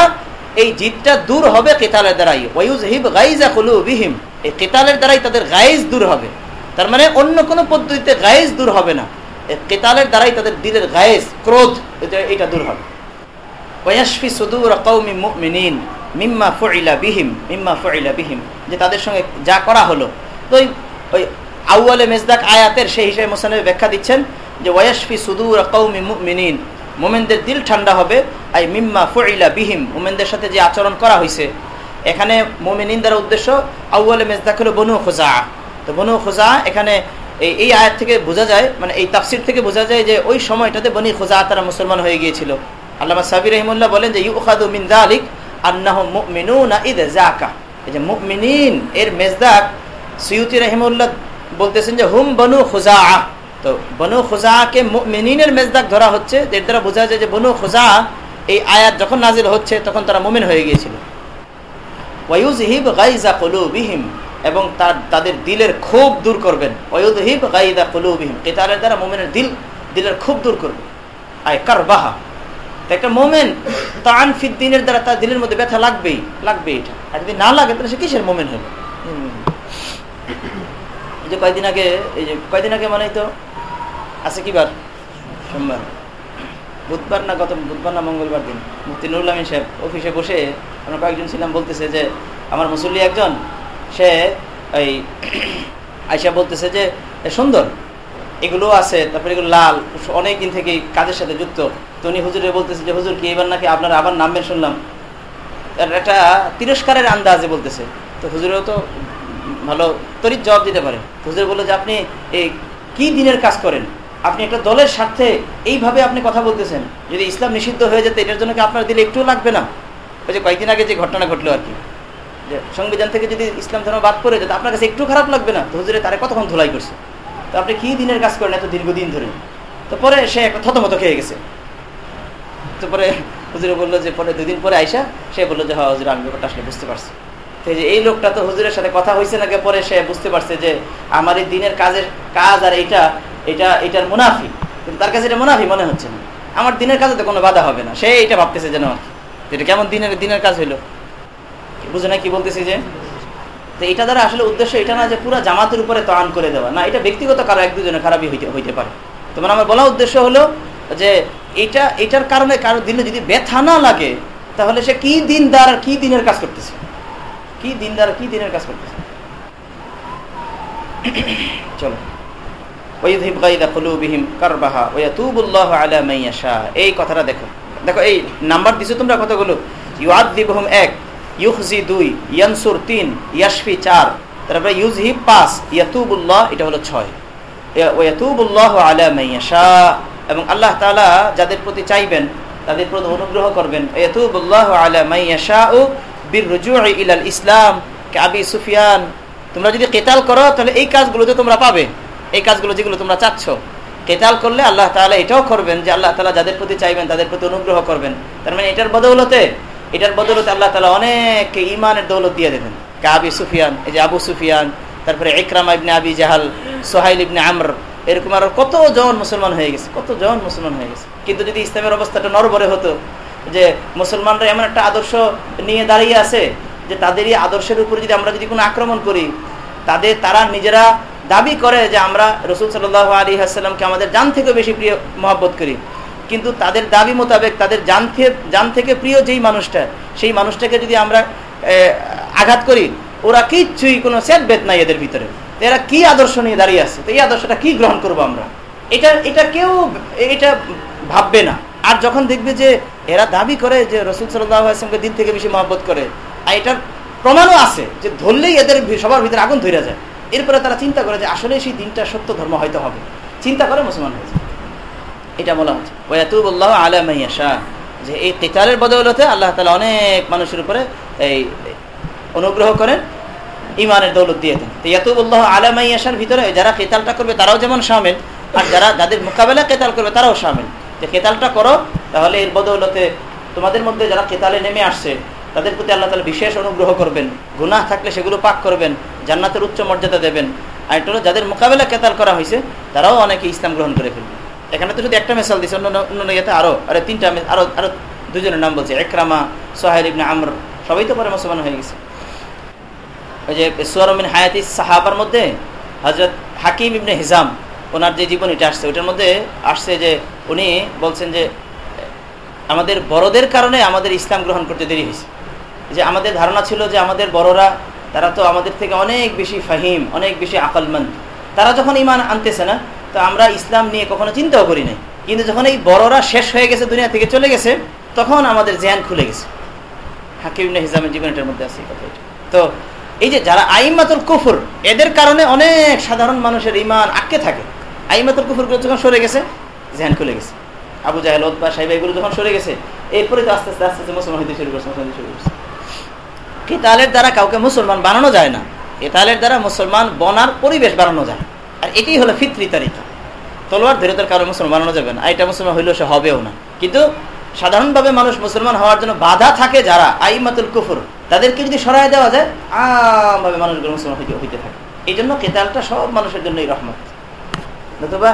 এই জিদটা দূর হবে কেতালের দ্বারাই। ওয়ুজ হিব গাইজা বিহিম এই কেতালের দ্বারাই তাদের গাইজ দূর হবে। তার মানে অন্য কোনো পদ্ধতিতে গায়েজ দূর হবে না। কেতালের দ্বারাই তাদের দিলের গায়েজ, ক্রোধ, এটা দূর হবে। ওয়াশফি সুদুর কৌমি মুমিনিন মিম্মা ফুইলা বিহিম, মিম্মা ফুইলা বিহিম। যে তাদের সঙ্গে যা করা হলো। তো ওই ওই আউয়ালে মেজদাক আয়াতের সেই হিসেবে মোসানের ব্যাখ্যা দিচ্ছেন যে, ওয়াশফি সুদুর কৌমি মুমিনিন। মোমেনদের দিল ঠান্ডা হবে। আই মিম্মা ফুইলা বিহিম। মোমেনদের সাথে যে আচরণ করা হয়েছে এখানে মোমিনিন দ্বারা উদ্দেশ্য আউয়ালে মেজদাক হলো বনু খোজা। তো বনু খোজা এখানে এই এই আয়াত থেকে বোঝা যায় মানে এই তাফসির থেকে বোঝা যায় যে, ওই সময়টাতে বনি খোজা তারা মুসলমান হয়ে গিয়েছিল। আল্লামা সাবির রহিমুল্লাহ বলেন যে, ইউখাদু মিন দালিক আন্নাহ মুমিনুনা ইদ জাকা এই যে মুমিনিন, এর মেজদাক সুয়ুতি রহিমুল্লাহ বলতেছেন যে, হুম, বনু খোজা তো বনু খোজাকে মুমিনিনের মেজদাক ধরা হচ্ছে। এর দ্বারা বোঝা যায় যে, বনু খোজা এই আয়াত যখন নাজিল হচ্ছে, তখন তারা মুমিন হয়ে গিয়েছিল। ওয়ায়ুজহিব গাইজা কলুবিহিম। এবং তার, তাদের দিলের ক্ষোভ দূর করবেন। ওয়ুদহিব গাইদা কলুবিহিম। কেতালের দ্বারা মোমেনের দিল, দিলের ক্ষোভ দূর করবে। আয় কার বাহা একটা মোমেন তান ফিদ্দিনের দ্বারা তার দিলের মধ্যে ব্যথা লাগবেই লাগবে এটা। আর যদি না লাগে, তাহলে সে কিসের মোমেন হবে? যে কয়দিন আগে, এই যে কয়দিন আগে মানে তো? আছে কি বার? সোমবার। বুধবার না গত বুধবার না মঙ্গলবার দিন? মুফতি নুরুল আমিন সাহেব অফিসে বসে আমরা কয়েকজন ছিলাম, বলতেছে যে আমার মুসল্লি একজন, সে এই আইসা বলতেছে যে সুন্দর। এগুলো আছে, তারপরে এগুলো লাল, অনেক দিন থেকে কাজের সাথে যুক্ত। তো উনি হুজুরে বলতেছে যে, হুজুর, কি এবার নাকি আপনার আবার নামবেন শুনলাম? একটা তিরস্কারের আন্দাজে বলতেছে। তো হুজুরেও তো ভালো তরিত জবাব দিতে পারে। হুজুর বলল যে আপনি এই কি দিনের কাজ করেন? আপনি একটা দলের স্বার্থে এইভাবে আপনি কথা বলতেছেন। যদি ইসলাম নিষিদ্ধ হয়ে যেত, এটার জন্য কি আপনার দিলে একটুও লাগবে না? ওই যে কয়েকদিন আগে যে ঘটনা ঘটলো আর কি। যে সংবিধান থেকে যদি ইসলাম ধর্ম বাদ পড়ে যেত, আপনার কাছে একটু খারাপ লাগবে না? তো হুজুরে তারা কতক্ষণ ধুলাই করছে? তো আপনি কি দিনের কাজ করেন এত দীর্ঘদিন ধরে? তো পরে সে একটা থতমত খেয়ে গেছে। তো পরে হুজুরে বলল যে পরে দুদিন পরে আইসা, সে বলল যে হ্যাঁ হুজুর, আমি ব্যাপারটা আসলে বুঝতে পারছি। এই লোকটা তো হুজুরের সাথে কথা হয়েছে নাকি পরে সে বুঝতে পারছে যে আমার এই দিনের কাজের কাজ আর এইটা এটা এটার মুনাফি। কিন্তু তার কাছে এটা মুনাফি মনে হচ্ছে না। আমার দিনের কাজে তো কোনো বাধা হবে না। সে এটা ভাবতেছে যেন এটা কেমন দিনের দিনের কাজ হইল? বুঝে না কি বলতেছি যে? তো এটা দ্বারা আসলে উদ্দেশ্য এটা না যে পুরো জামাতের উপরে তান করে দেওয়া। না, এটা ব্যক্তিগত কারও এক দুজনে খারাপই হইতে হইতে পারে। তোমার আমার বলা উদ্দেশ্য হলো যে এটা, এটার কারণে কারও দিনে যদি ব্যথা না লাগে, তাহলে সে কি দিন দ্বারা কি দিনের কাজ করতেছে? কি দিন দ্বারা কি দিনের কাজ করতেছে? চলো। এটা হলো ছয়। এবং আল্লাহ তাআলা যাদের প্রতি চাইবেন, তাদের প্রতি অনুগ্রহ করবেন। মাইয়াশাউ বিররুজুই ইলাল ইসলাম আবি সুফিয়ান। তোমরা যদি কেতাল করো, তাহলে এই কাজগুলোতে তোমরা পাবে। এই কাজগুলো যেগুলো তোমরা চাচ্ছ। কেতাল করলে আল্লাহ তাআলা এটাও করবেন যে আল্লাহ তাআলা যাদের প্রতি চাইবেন, তাদের প্রতি অনুগ্রহ করবেন। তার মানে এটার বদৌলতে এটার বদৌলতে আল্লাহ তাআলা অনেককে ইমানের দৌলত দিয়ে দেবেন। কাবি সুফিয়ান, এই যে আবু সুফিয়ান, তারপরে ইকরামা ইবনে আবি জাহাল, সোহাইল ইবনে আমর, এরকম আরও কতজন মুসলমান হয়ে গেছে, কতজন মুসলমান হয়ে গেছে। কিন্তু যদি ইসলামের অবস্থাটা নরবরে হতো যে মুসলমানরা এমন একটা আদর্শ নিয়ে দাঁড়িয়ে আছে যে তাদেরই আদর্শের উপরে যদি আমরা যদি কোনো আক্রমণ করি, তাদের তারা নিজেরা দাবি করে যে আমরা রসুল সাল্লাহ আলী আসসালামকে আমাদের জান থেকে বেশি প্রিয় মহব্বত করি। কিন্তু তাদের দাবি মোতাবেক তাদের জান থেকে জান থেকে প্রিয় যেই মানুষটা, সেই মানুষটাকে যদি আমরা আঘাত করি, ওরা কিচ্ছুই কোনো বেদ নাই এদের ভিতরে। এরা কি আদর্শ নিয়ে দাঁড়িয়ে আছে? তো এই আদর্শটা কি গ্রহণ করব আমরা? এটা এটা কেউ, এটা ভাববে না। আর যখন দেখবে যে এরা দাবি করে যে রসুল সাল্লামকে দিন থেকে বেশি মহব্বত করে, আর এটার প্রমাণও আছে যে ধরলেই এদের সবার ভিতরে আগুন ধরে যায়। এরপরে তারা চিন্তা করে যে আসলে সেই দিনটা সত্য ধর্ম হয়তো হবে। চিন্তা করে মুসলমান হয়েছে এটা বলা হচ্ছে। ওয়াতুবুল্লাহ আলামাইয়া শাহ যে এই কেতালের বদৌলতে আল্লাহ তালা অনেক মানুষের উপরে এই অনুগ্রহ করেন ইমানের দৌলত দিয়ে দেন। তো ইয়াতুবুল্লাহ আলামাইয়াশার ভিতরে যারা কেতালটা করবে তারাও যেমন সামিল, আর যারা যাদের মোকাবেলা কেতাল করবে তারাও সামিল। যে কেতালটা করো, তাহলে এর বদৌলতে তোমাদের মধ্যে যারা কেতালে নেমে আসছে, তাদের প্রতি আল্লাহ তালা বিশেষ অনুগ্রহ করবেন। গুনাহ থাকলে সেগুলো পাক করবেন, জান্নাতের উচ্চ মর্যাদা দেবেন। আর এটা হলো যাদের মোকাবেলা কেতাল করা হয়েছে, তারাও অনেকে ইসলাম গ্রহণ করে ফেলবে। এখানে তো শুধু একটা মেসাল দিচ্ছে অন্য অন্য ইয়েতে আরও, আরে তিনটা আরও আরও দুজনের নাম বলছে একরামা সোহাইল ইবনে আমর, সবাই তো পরে মুসলমান হয়ে গেছে। ওই যে সুয়ারমিন হায়াতি সাহাবার মধ্যে হজরত হাকিম ইবনে হিজাম ওনার যে জীবন এটা আসছে ওটার মধ্যে আসছে যে উনি বলছেন যে, আমাদের বড়দের কারণে আমাদের ইসলাম গ্রহণ করতে দেরি হয়েছে। যে আমাদের ধারণা ছিল যে আমাদের বড়রা, তারা তো আমাদের থেকে অনেক বেশি ফাহিম, অনেক বেশি আকলমন্দ। তারা যখন ইমান আনতেছে না, তো আমরা ইসলাম নিয়ে কখনো চিন্তাও করি নাই। কিন্তু যখন এই বড়রা শেষ হয়ে গেছে, দুনিয়া থেকে চলে গেছে, তখন আমাদের জ্ঞান খুলে গেছে। হাকিম হিজামের জীবনটার মধ্যে আছে কথা তো এই যে যারা আইমাতুল কুফুর, এদের কারণে অনেক সাধারণ মানুষের ইমান আটকে থাকে। আইমাতুল কুফুর যখন সরে গেছে জ্ঞান খুলে গেছে। আবু জাহেল বা সাহেব এগুলো যখন সরে গেছে, এরপরে তো আস্তে আস্তে আস্তে আস্তে মুসলমান হইতে শুরু করছে, মুসলমান শুরু করছে। কেতালের দ্বারা কাউকে মুসলমান বানানো যায় না কেতালের দ্বারা মুসলমান বনার পরিবেশ বানানো যায়। আর এটাই হলো ফিত্রি তারিকা তলোয়ার ধরে তোর কারও মুসলমান বানানো যাবে না, এটা মুসলমান হইলেও সে হবেও না। কিন্তু সাধারণভাবে মানুষ মুসলমান হওয়ার জন্য বাধা থাকে যারা আইমাতুল কুফুর, তাদেরকে যদি সরাই দেওয়া যায় আমভাবে মানুষগুলো মুসলমান হইতে হইতে থাকে। এই জন্য কেতালটা সব মানুষের জন্যই রহমত। নতুবা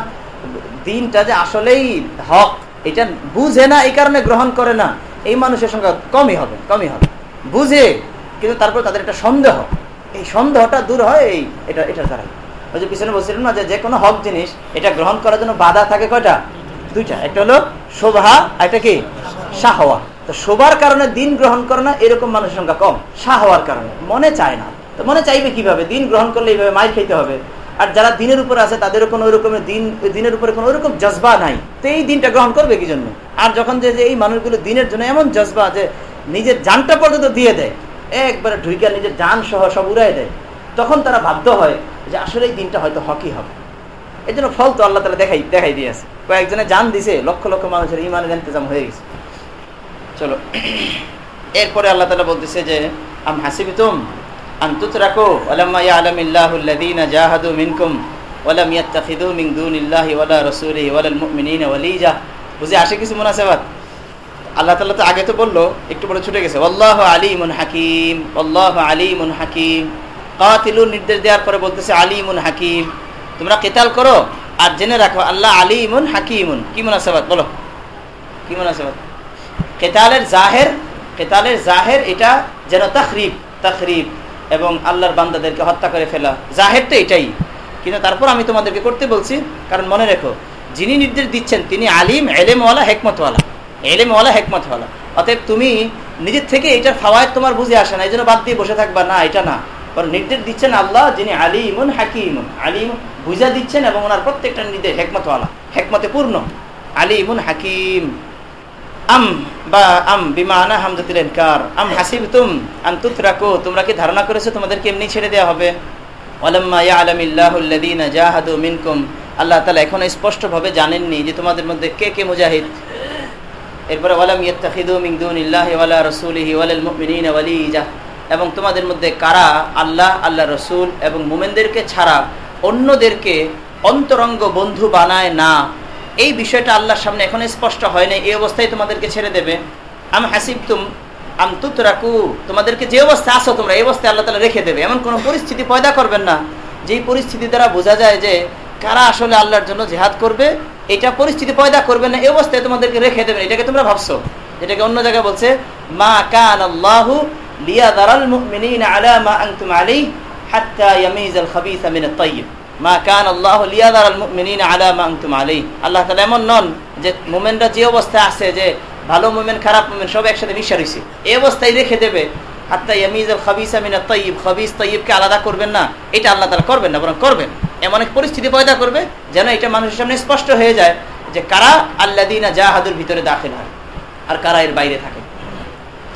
দিনটা যে আসলেই হক, এটা বুঝে না, এই কারণে গ্রহণ করে না, এই মানুষের সংখ্যা কমই হবে কমই হবে। বুঝে, কিন্তু তারপর তাদের একটা সন্দেহ। এই সন্দেহটা দূর হয়, এই এটা এটা দ্বারাই ওই যে পিছনে বলছিলেন না যে কোনো হক জিনিস, এটা গ্রহণ করার জন্য বাধা থাকে কয়টা? দুইটা। একটা হলো শোভা একটা কি? শাহওয়া তো শোভার কারণে দিন গ্রহণ করে না, এরকম মানুষের সংখ্যা কম। শাহওয়ার কারণে। মনে চায় না। তো মনে চাইবে কীভাবে? দিন গ্রহণ করলে এইভাবে মাইর খেতে হবে। আর যারা দিনের উপর আছে, তাদেরও কোনো ওইরকমের দিন, দিনের উপরে কোনো ওইরকম জজবা নাই। তো এই দিনটা গ্রহণ করবে কি জন্য? আর যখন যে এই মানুষগুলো দিনের জন্য এমন জজবা যে নিজের জানটা পর্যন্ত দিয়ে দেয়, একবারে ঢুইকা নিজের যান সহ সব উড়াই দেয়, তখন তারা বাধ্য হয় যে আসলে এই দিনটা হয়তো হকি হবে। এই জন্য ফল তো আল্লাহ তালা দেখাই দেখাই দিয়েছে কয়েকজনে জান দিছে, লক্ষ লক্ষ মানুষের ইমানের ইন্তজাম হয়ে গেছে। চলো, এরপরে আল্লাহ তালা বলতেছে যে, আম হাসিবি তুম আন্তুত রাখো আলাম্মা আলমিল্লাহুল্লাদিনা জাহাদু মিনকুম, ওয়ালাম ইয়াত্তাখিদু মিন দুনিল্লাহি ওয়ালা রাসূলিহি ওয়ালাল মুমিনিনা ওয়ালিজা। বুঝে আসে কিছু মুনাসাবাত? আল্লাহ তাআলা তো আগে তো বলল, একটু পরে ছুটে গেছে আল্লাহ আলিমুন হাকিম আল্লাহ আলিমুন হাকিম। কাতিলু নির্দেশ দেওয়ার পরে বলতেছে, আলিমুন হাকিম। তোমরা কেতাল করো আর জেনে রাখো, আল্লাহ আলিমুন হাকিমুন। কি মুনাসাবাত? বলো। কি মুনাসাবাত? কেতালের জাহের কেতালের জাহের এটা যেন তাখরিব তাখরিব। এবং আল্লাহর বান্দাদেরকে হত্যা করে ফেলা। জাহের তো এটাই। কিন্তু তারপর আমি তোমাদেরকে করতে বলছি, কারণ মনে রেখো, যিনি নির্দেশ দিচ্ছেন, তিনি আলিম, এলেমওয়ালা, হেকমতওয়ালা। এলেমওয়ালা, হেকমতওয়ালা। অতএব তুমি নিজের থেকে এটার ফাওয়ায় তোমার বুঝে আসে না এই জন্য বাদ দিয়ে বসে থাকবা। না, এটা না। কারণ নির্দেশ দিচ্ছেন আল্লাহ, যিনি আলিমুন, হাকিমুন। আলিম বুঝা দিচ্ছেন এবং ওনার প্রত্যেকটা নির্দেশ হেকমতওয়ালা। হেকমতে পূর্ণ। আলিমুন, হাকিম। আম বা আম আম তোমরা কি ধারণা করেছ তোমাদেরকে এমনি ছেড়ে দেওয়া হবে? মিনকুম। আল্লাহ তালা এখনও স্পষ্টভাবে জানেননি যে তোমাদের মধ্যে কে কে মুজাহিদ। এরপরে এবং তোমাদের মধ্যে কারা? আল্লাহ আল্লাহ রসুল এবং মোমেনদেরকে ছাড়া অন্যদেরকে অন্তরঙ্গ বন্ধু বানায় না। এই বিষয়টা আল্লাহর সামনে এখন স্পষ্ট হয় না এই অবস্থায় তোমাদেরকে ছেড়ে দেবে। আম হাসিব তুম আম তুত রাখু তোমাদেরকে যে অবস্থায় আসো তোমরা, এই অবস্থায় আল্লাহ তালা রেখে দেবে। এমন কোনো পরিস্থিতি পয়দা করবেন না, যেই পরিস্থিতি দ্বারা বোঝা যায় যে কারা আসলে আল্লাহর জন্য জেহাদ করবে, এটা পরিস্থিতি পয়দা করবে না, এই অবস্থায় তোমাদেরকে রেখে দেবেন। এটাকে তোমরা ভাবছ। এটাকে অন্য জায়গায় বলছে, মা কান আল্লাহু লিয়াদারাল মুমিনিনা আলা মা আনতুম আলাইহি হাত্তা ইয়ামিজাল খাবিসা মিনাত তাইয়্যিব মা কান আল্লাহু আলা আল্লাহ তাআলা এমন নন যে যে অবস্থায় যে ভালো খারাপ সব একসাথে অবস্থায় রেখে দেবে। আলাদা করবেন না। এটা আল্লাহ তাআলা করবেন না, বরং করবেন। এমন এক পরিস্থিতি পয়দা করবে যেন এটা মানুষের সামনে স্পষ্ট হয়ে যায় যে কারা আল্লাদিনা জাহাদুর ভিতরে দাখিল হয় আর কারা এর বাইরে থাকে।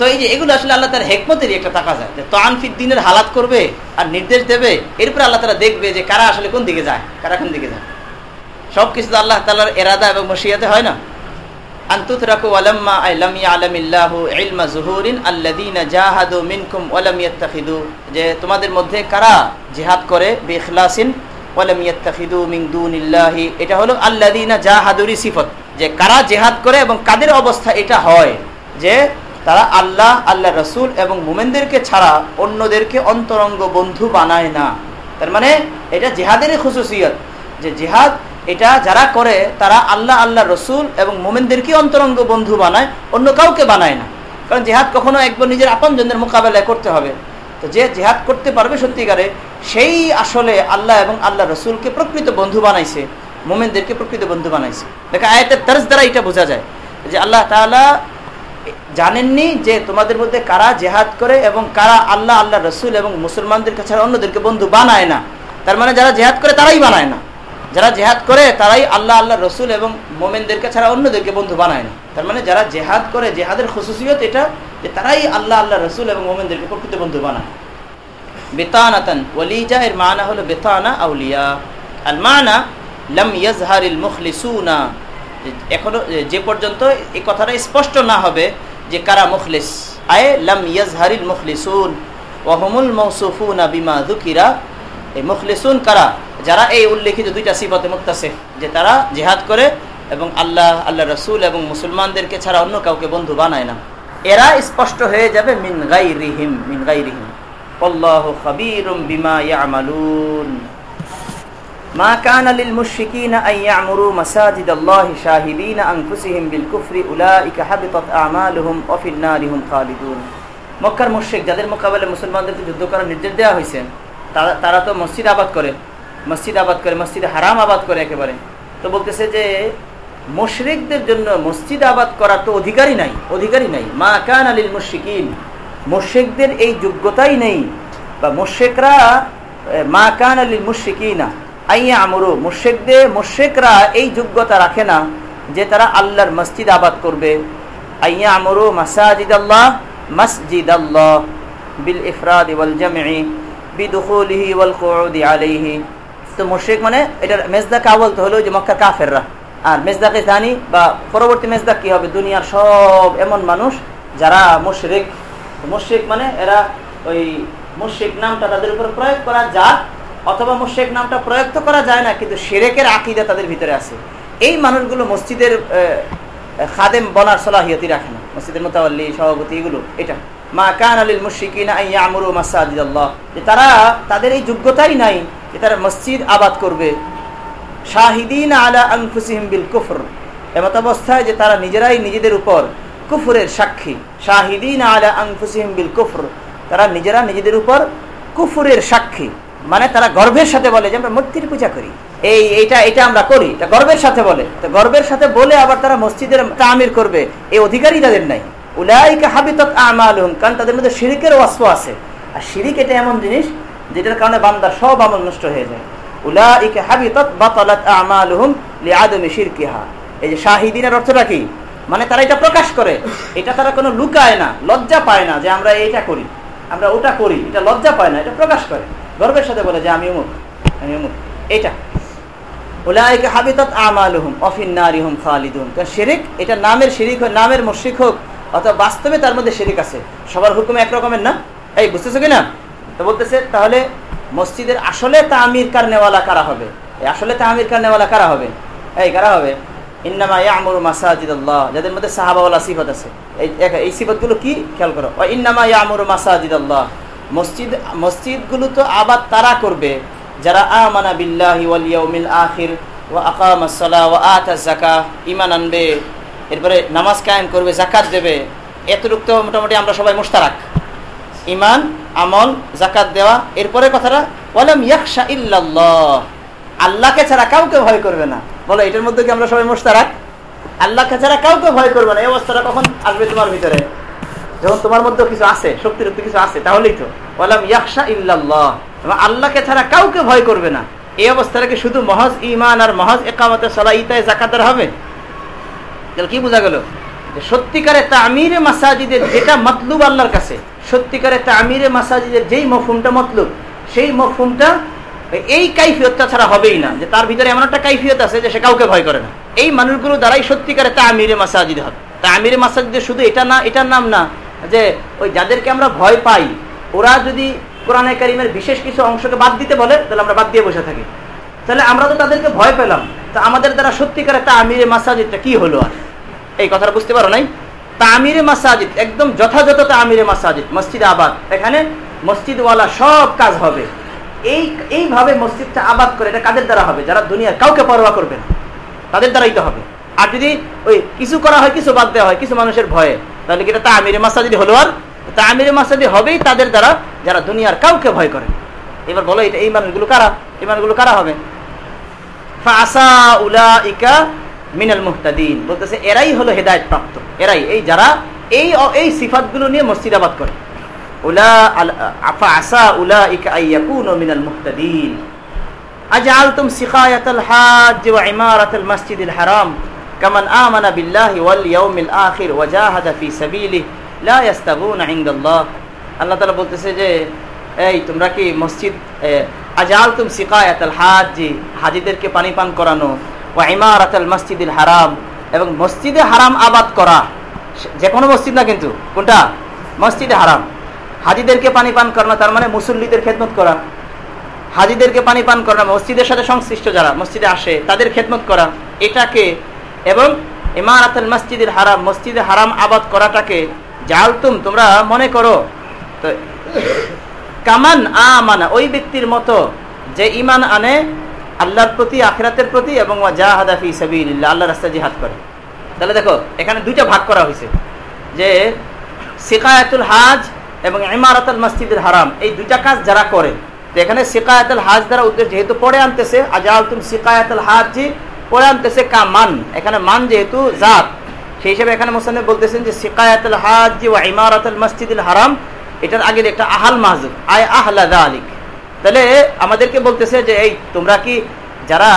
তো এই যে এগুলো আসলে আল্লাহ তার হেকমতেরই একটা টাকা যায়। যে তানফির দিনের হালাত করবে আর নির্দেশ দেবে এরপরে আল্লাহ তারা দেখবে যে কারা আসলে কোন দিকে যায়, কারা কোন দিকে যায়। সব কিছু তো আল্লাহ তালার এরাদা এবং মসিয়াতে হয় না? জাহাদু মিনকুম যে তোমাদের মধ্যে কারা জিহাদ করে? দুনিল্লাহি। এটা হলো জাহাদুরি যে কারা জিহাদ করে এবং কাদের অবস্থা এটা হয়? যে তারা আল্লাহ আল্লাহ রসুল এবং মোমেনদেরকে ছাড়া অন্যদেরকে অন্তরঙ্গ বন্ধু বানায় না। তার মানে এটা জেহাদেরই খুশুসিয়ত যে জেহাদ এটা যারা করে, তারা আল্লাহ আল্লাহ রসুল এবং মোমেনদেরকে অন্তরঙ্গ বন্ধু বানায়, অন্য কাউকে বানায় না। কারণ জেহাদ কখনো একবার নিজের আপনজনদের মোকাবেলায় করতে হবে। তো যে জেহাদ করতে পারবে সত্যিকারে, সেই আসলে আল্লাহ এবং আল্লাহ রসুলকে প্রকৃত বন্ধু বানাইছে, মোমেনদেরকে প্রকৃত বন্ধু বানাইছে। দেখা আয়তের তরজ দ্বারা এটা বোঝা যায়। যে আল্লাহ তালা জানেননি যে তোমাদের মধ্যে কারা জেহাদ করে এবং কারা আল্লাহ আল্লাহ রসুল এবং মুসলমানদের কাছে অন্যদেরকে বন্ধু বানায় না। তার মানে যারা জেহাদ করে তারাই বানায় না। যারা জেহাদ করে তারাই আল্লাহ আল্লাহ রসুল এবং মোমেনদেরকে ছাড়া অন্যদেরকে বন্ধু বানায় না। তার মানে যারা জেহাদ করে, জেহাদের খুশুসিয়ত এটা যে তারাই আল্লাহ আল্লাহ রসুল এবং মোমেনদেরকে প্রকৃত বন্ধু বানায়। বেতানাতান ওলিজা এর মানা হলো বেতানা আউলিয়া। আল মানা লাম ইয়াজহারিল মুখলিসুনা। এখনও যে পর্যন্ত এই কথাটা স্পষ্ট না হবে যে কারা মুখলিস? আয়ে লাম ইয়াজহারিল মুখলিসুন ওয়াহমুল মৌসুফুনা বিমা দুকিরা এই মুখলিসুন কারা? যারা এই উল্লেখিত দুইটা সিফতে মুক্তাসে যে তারা জেহাদ করে এবং আল্লাহ আল্লাহ রসুল এবং মুসলমানদেরকে ছাড়া অন্য কাউকে বন্ধু বানায় না। এরা স্পষ্ট হয়ে যাবে মিন গাই রিহিম মিন গাই রিহিম খাবিরুম বিমা ইয়ামালুন। মা কান বিল মক্কার যাদের মোকাবেলায় মুসলমানদেরকে যুদ্ধ করার নির্দেশ দেওয়া হয়েছে, তারা তো মসজিদ আবাদ করে, মসজিদ আবাদ করে, মসজিদে হারাম আবাদ করে একেবারে। তো বলতেছে যে, মুশরিকদের জন্য মসজিদ আবাদ করার তো অধিকারই নাই অধিকারই নাই। মা কান আলিল মুশিকিন মুশ্রিকদের এই যোগ্যতাই নেই। বা মুশ্রিকরা মা কান আলিল মুশিকিনা আইয়া আমরু মুর্শেকদের মুর্শেকরা এই যোগ্যতা রাখে না যে তারা আল্লাহর মসজিদ আবাদ করবে। আইয়া আমরু মাসাজিদ আল্লাহ মসজিদ আল্লাহ বিল ইফরাদ ওয়াল জামঈ, বিদুখুলিহি ওয়াল কুউদি আলাইহি। তো মুশরিক মানে এটা মেজদাক আওয়াল তো হলো যে মক্কার কাফেররা। আর মেজদাকে জানি বা পরবর্তী মেজদাক কি হবে? দুনিয়ার সব এমন মানুষ যারা মুশরিক। মুশরিক মানে এরা ওই মুশরিক নামটা তাদের উপর প্রয়োগ করা যাক অথবা মুশেক নামটা প্রয়োগ তো করা যায় না, কিন্তু সেরেকের আকিদা তাদের ভিতরে আছে। এই মানুষগুলো মসজিদের খাদেম বলার সলাহিয়তি রাখে না। মসজিদের মোতাবল্লি, সভাপতি এগুলো, এটা। মা কান আলিল মুশিকিনা যে তারা তাদের এই যোগ্যতাই নাই যে তারা মসজিদ আবাদ করবে। শাহিদিন আলা আনফুসিহিম বিল কুফর। এমত অবস্থায় যে তারা নিজেরাই নিজেদের উপর কুফরের সাক্ষী। শাহিদিন আলা আনফুসিহিম বিল কুফর। তারা নিজেরা নিজেদের উপর কুফরের সাক্ষী। মানে তারা গর্বের সাথে বলে যে আমরা মূর্তির পূজা করি। এই, এইটা এটা আমরা করি। এটা গর্বের সাথে বলে। তো গর্বের সাথে বলে আবার তারা মসজিদের তামির করবে। এই অধিকারই তাদের নাই। উলাইকা হাবিতত আমালুম কারণ তাদের মধ্যে অস্প আছে। আর এটা এমন জিনিস, যেটার কারণে বান্দার সব আমল নষ্ট হয়ে যায়। বাতালাত আমালুহুম শিরকিহা। এই যে শাহিদিনের অর্থটা কি? মানে তারা এটা প্রকাশ করে। এটা তারা কোনো লুকায় না, লজ্জা পায় না যে আমরা এইটা করি। আমরা ওটা করি, এটা লজ্জা পায় না, এটা প্রকাশ করে। গর্বের সাথে বলে যে, আমি অমুক আমি অমুক। এটা। কারণ এটা নামের শিরিক হোক, নামের হোক, অথবা বাস্তবে তার মধ্যে আছে। সবার হুকুম এক রকমের না? এই, বুঝতেছো তো বলতেছে, তাহলে মসজিদের আসলে তামির কার নেওয়ালা কারা হবে? আসলে তামির কার নেওয়ালা কারা হবে? এই, কারা হবে? ইন্নামা ইয়ামুর মাসাজিদ আল্লাহ যাদের মধ্যে সাহাবাওয়ালা সিফত আছে। এই এই সিফতগুলো কি? খেয়াল করো। ইন্নামা ইয়ামুর মাসাজিদ আল্লাহ মসজিদ, মসজিদগুলো তো আবার তারা করবে। যারা আমানা বিল্লাহি ওয়াল ইয়াউমিল আখির ওয়া আকামাস সালাহ ওয়া আতা যাকাহ, ঈমান আনবে, এরপরে নামাজ কায়েম করবে, যাকাত দেবে, এতটুকু তো মোটামুটি আমরা সবাই মুশতারাক। ইমান আমল জাকাত দেওয়া, এরপরে কথাটা, ওয়ালাম ইয়াকশা ইল্লাল্লাহ, আল্লাহকে ছাড়া কাউকে ভয় করবে না। বলো, এটার মধ্যে কি আমরা সবাই মুশতারাক? আল্লাহকে ছাড়া কাউকে ভয় করবে না। এই অবস্থাটা কখন আসবে তোমার ভিতরে? যখন তোমার মধ্যে কিছু আছে, শক্তির কিছু আছে, তাহলেই তো। ওয়ালাম ইয়াকশা ইল্লাল্লাহ। আল্লাহকে ছাড়া কাউকে ভয় করবে না। এই অবস্থাটা কি শুধু মহজ ইমান আর মহজ একামতে সলা ইতায় জাকাতের হবে? কি বোঝা গেল? সত্যিকারে তামিরে মাসাজিদের যেটা মতলুব আল্লাহর কাছে সত্যিকারে তামিরে মাসাজিদের যেই মফহুমটা মতলুব, সেই মফহুমটা এই কাইফিয়তটা ছাড়া হবেই না। যে তার ভিতরে এমন একটা কাইফিয়ত আছে যে সে কাউকে ভয় করে না। এই মানুষগুলো দ্বারাই সত্যিকারে তামিরে মাসাজিদ হবে। তামিরে মাসাজিদের শুধু এটা না, এটার নাম না। যে ওই যাদেরকে আমরা ভয় পাই, ওরা যদি কোরআনে কারিমের বিশেষ কিছু অংশকে বাদ দিতে বলে, তাহলে আমরা বাদ দিয়ে বসে থাকি। তাহলে আমরা তো তাদেরকে ভয় পেলাম। তা আমাদের দ্বারা সত্যিকার একটা আমিরে মাসাজিদটা কি হলো আর? এই কথাটা বুঝতে পারো নাই? তা আমিরে মাসাজিদ, একদম যথাযথ তা আমিরে মাসাজিদ, মসজিদ আবাদ। এখানে মসজিদওয়ালা সব কাজ হবে। এই, এইভাবে মসজিদটা আবাদ করে এটা কাদের দ্বারা হবে? যারা দুনিয়ার কাউকে পরোয়া করবে না। তাদের দ্বারাই তো হবে। আর যদি ওই কিছু করা হয়, কিছু বাদ দেওয়া হয়, কিছু মানুষের ভয়ে, তাহলে কি এটা তা আমিরে মাসাদি হলো আর? তা আমিরে মাসাদি হবেই তাদের দ্বারা যারা দুনিয়ার কাউকে ভয় করে। এবার বলো, এটা এই মানুষগুলো কারা? এই মানুষগুলো কারা হবে? আসা উলা ইকা মিনাল মুহতাদিন। বলতেছে, এরাই হলো হেদায়ত প্রাপ্ত। এরাই, এই যারা এই এই সিফাতগুলো নিয়ে মসজিদাবাদ করে। উলা আফা আসা উলা ইকা আইয়াকুনু মিনাল মুহতাদিন। আজআলতুম সিকায়াতাল হাজ ওয়া ইমারাতাল মসজিদিল হারাম। কামান আমানা বিল্লাহি ওয়াল ইয়াউমিল আখির ওয়া জাহাদা ফি সাবিলিহি আল্লাহ তাআলা বলতেছে যে, এই, তোমরা কি মসজিদ আজাল তুম সিকায়াতাল হাজি হাজিদেরকে পানি পান করানো, ওয়া ইমারাতাল মসজিদুল হারাম, এবং মসজিদে হারাম আবাদ করা যে কোনো মসজিদ না কিন্তু, কোনটা? মসজিদে হারাম। হাজিদেরকে পানি পান করানো, তার মানে মুসল্লিদের খেদমত করা। হাজিদেরকে পানি পান করানো, মসজিদের সাথে সংশ্লিষ্ট যারা, মসজিদে আসে, তাদের খেদমত করা। এটাকে এবং ইমারাত আল মসজিদের হারাম, মসজিদে হারাম আবাদ করাটাকে জালতুম, তোমরা মনে করো। তো, কামান আমানা, ওই ব্যক্তির মতো যে ইমান আনে, আল্লাহর প্রতি, আখরাতের প্রতি, এবং জাহাদাফি সাবিল্লাহ আল্লাহ রাস্তা জিহাদ করে। তাহলে দেখো, এখানে দুইটা ভাগ করা হয়েছে। যে সিকায়াতুল হাজ এবং ইমারাতুল মসজিদের হারাম, এই দুইটা কাজ যারা করে। তো এখানে সিকায়াতুল হাজ দ্বারা উদ্দেশ্য, যেহেতু পড়ে আনতেছে, আজালতুম সিকায়াতুল হাজ পড়ে আনতেছে কা এখানে মান যেহেতু জাত, সেই হিসেবে এখানে মোসান্নে বলতেছেন যে সিকায়াতুল হাজ ও ইমারাতুল মসজিদুল হারাম, এটার আগে একটা আহাল মাহজুব আয় আহলাদা আলিক তাহলে আমাদেরকে বলতেছে যে, এই, তোমরা কি যারা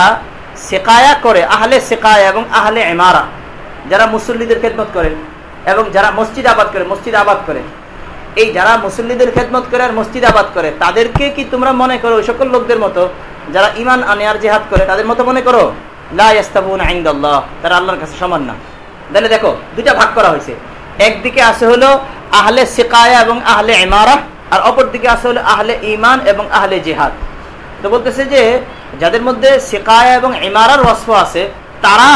শেকায়া করে, আহলে শেকায়া এবং আহলে এমারা যারা মুসল্লিদের খেদমত করে এবং যারা মসজিদ আবাদ করে, মসজিদ আবাদ করে, এই যারা মুসল্লিদের খেদমত করে আর মসজিদ আবাদ করে, তাদেরকে কি তোমরা মনে করো, ওই সকল লোকদের মতো, যারা ইমান আনে আর জেহাদ করে, তাদের মতো মনে করো? লাস্তাবুন আইন্দাল্লাহ তারা আল্লাহর কাছে সমান না। তাহলে দেখো, দুইটা ভাগ করা হয়েছে। একদিকে আছে হলো আহলে সিকায়া এবং আহলে ইমারা, আর অপর দিকে আছে হলো আহলে ইমান এবং আহলে জেহাদ। তো বলতেছে যে, যাদের মধ্যে সিকায়া এবং ইমারার ওয়াসফ আছে, তারা,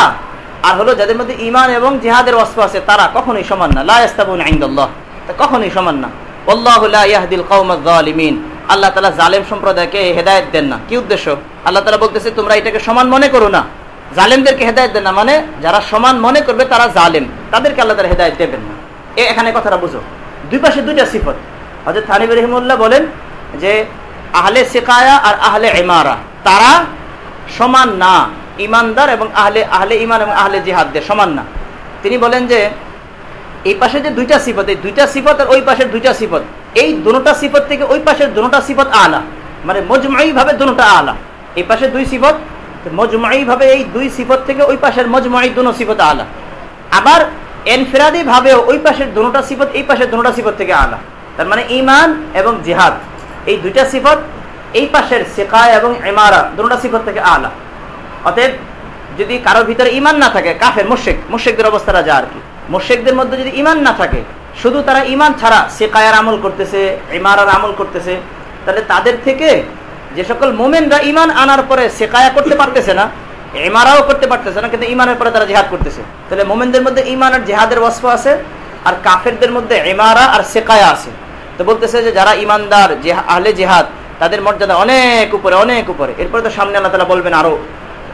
আর হলো যাদের মধ্যে ইমান এবং জেহাদের ওয়াসফ আছে, তারা কখনোই সমান না। লাস্তাবুন আইন্দাল্লাহ কখনোই সমান না। আল্লাহ ইয়াহদিল কওমাজ জালিমিন আল্লাহ তাআলা জালেম সম্প্রদায়কে হেদায়েত দেন না। কি উদ্দেশ্য? আল্লাহ তাআলা বলতেছে, তোমরা এটাকে সমান মনে করো না। জালেমদেরকে হেদায়ত দেন না। মানে যারা সমান মনে করবে তারা জালেম। তাদেরকে আল্লাহ তারা হেদায়ত দেবেন না। এ এখানে কথাটা বুঝো। দুই পাশে দুইটা সিফত। হজরত থানিব রহিমুল্লাহ বলেন যে, আহলে শেকায়া আর আহলে এমারা তারা সমান না। ইমানদার এবং আহলে আহলে ইমান এবং আহলে জিহাদদের সমান না। তিনি বলেন যে, এই পাশে যে দুইটা সিফত, এই দুইটা সিফত আর ওই পাশের দুইটা সিফত, এই দুটা সিফত থেকে ওই পাশের দুটা সিফত আলা। মানে মজমাই ভাবে দুটা আলা। এই পাশে দুই সিফত এই দুই সিফত থেকে ওই পাশের মজমাই সিফত আলা। আবার ওই পাশের দুটা সিফত, এই পাশের দুটা সিফত থেকে আলা। তার মানে ইমান এবং জিহাদ। এই দুইটা সিফত, এই পাশের এবং এমারা দুটা সিফত থেকে আলা। অতএব যদি কারোর ভিতরে ইমান না থাকে, কাফের মোশেক মোশেকদের অবস্থাটা যা আর কি। মোশেকদের মধ্যে যদি ইমান না থাকে, শুধু তারা ইমান ছাড়া সেকায়ার আমল করতেছে, ইমারার আমল করতেছে, তাহলে তাদের থেকে যে সকল মোমেনরা ইমান আনার পরে সেকায়া করতে পারতেছে না এমারাও করতে পারতেছে না, কিন্তু ইমানের পরে তারা জেহাদ করতেছে। তাহলে মোমেনদের মধ্যে ইমান আর জেহাদের ওয়াসফ আছে, আর কাফেরদের মধ্যে এমারা আর সেকায়া আছে। তো বলতেছে যে যারা ইমানদার আহলে জেহাদ, তাদের মর্যাদা অনেক উপরে অনেক উপরে। এরপরে তো সামনে আল্লাহ তালা বলবেন আরও,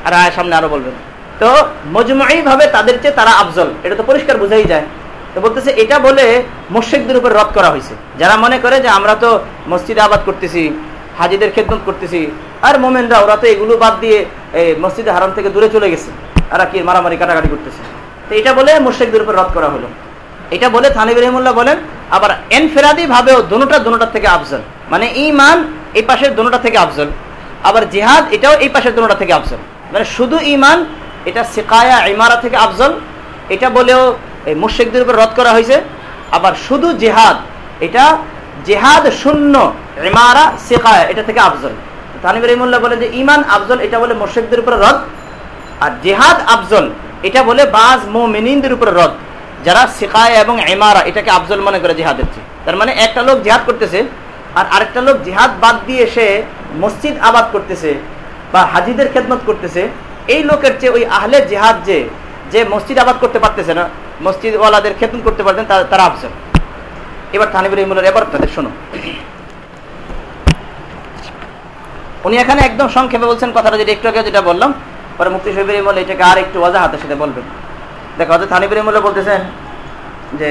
আর সামনে আরও বলবেন। তো মজমুই ভাবে তাদের চেয়ে তারা আফজল, এটা তো পরিষ্কার বোঝাই যায়। তো বলতেছে এটা বলে মোর্শেকদের উপর রদ করা হয়েছে। যারা মনে করে যে আমরা তো মসজিদে আবাদ করতেছি হাজিদের খেদমত করতেছি। আর মোমেনরা ওরা তো এগুলো বাদ দিয়ে এই মসজিদে হারাম থেকে দূরে চলে গেছে। আর কি মারামারি কাটাকাটি করতেছে? তো এটা বলে মোর্শেকদের উপর রদ করা হলো। এটা বলে থানিব রহমুল্লাহ বলেন, আবার এনফেরাদি ভাবেও দোনোটা দোনোটার থেকে আফজল। মানে ইমান এই পাশের দোনোটা থেকে আফজল। আবার জিহাদ এটাও এই পাশের দোনোটা থেকে আফজল। মানে শুধু ইমান এটা সেকায়া, ইমারা থেকে আফজল। এটা বলেও মুর্শেকদের উপর রদ করা হয়েছে। আবার শুধু জেহাদ, এটা জেহাদ শূন্য, ইমারা, সেকায়া, এটা থেকে আফজল। তানিব রহিমুল্লাহ বলে যে ইমান আফজল, এটা বলে মুর্শেকদের উপর রদ। আর জেহাদ, আফজল, এটা বলে বাজ মোমিনদের উপর রদ। যারা শিকায় এবং এমারা এটাকে আফজল মনে করে জেহাদের চেয়ে। তার মানে একটা লোক জেহাদ করতেছে, আর আরেকটা লোক জেহাদ বাদ দিয়ে সে মসজিদ আবাদ করতেছে বা হাজিদের খেদমত করতেছে, এই লোকের চেয়ে ওই আহলে জেহাদ যে যে মসজিদ আবাদ করতে পারতেছে না মসজিদ ওয়ালাদের খেদমত করতে পারতেন তারা আফজল। এবার থানিবুর রহিমুল্লার এবার তাদের শোনো উনি এখানে একদম সংক্ষেপে বলছেন কথাটা যেটা একটু আগে যেটা বললাম পরে মুক্তি শহীদ রহিমুল্লাহ এটাকে আর একটু ওয়াজাহাতের সাথে বলবেন देखो हजरत थानिब रहीमुल्लाह बोलते जे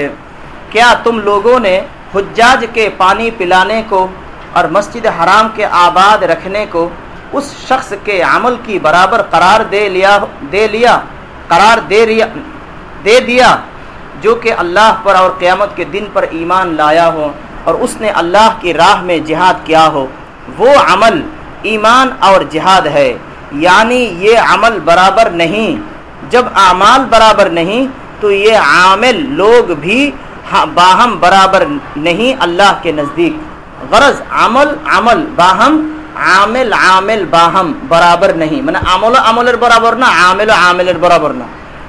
क्या तुम लोगों ने हुज्जाज के पानी पिलाने को और मस्जिद हराम के आबाद रखने को उस शख्स के अमल की बराबर करार दे लिया दे लिया करार दे रिया दे दिया جو کہ اللہ پر اور قیامت کے دن پر ایمان لایا ہو اور اس نے اللہ کی راہ میں جہاد کیا ہو، وہ عمل ایمان اور جہاد ہے۔ یعنی یہ عمل برابر نہیں۔ جب اعمال برابر نہیں، تو یہ عامل لوگ بھی ہاں، باہم برابر نہیں اللہ کے نزدیک۔ غرض عمل عمل باہم، عامل عامل باہم برابر نہیں۔ من عمل عمل برابر نہ، عامل عامل برابر نہ۔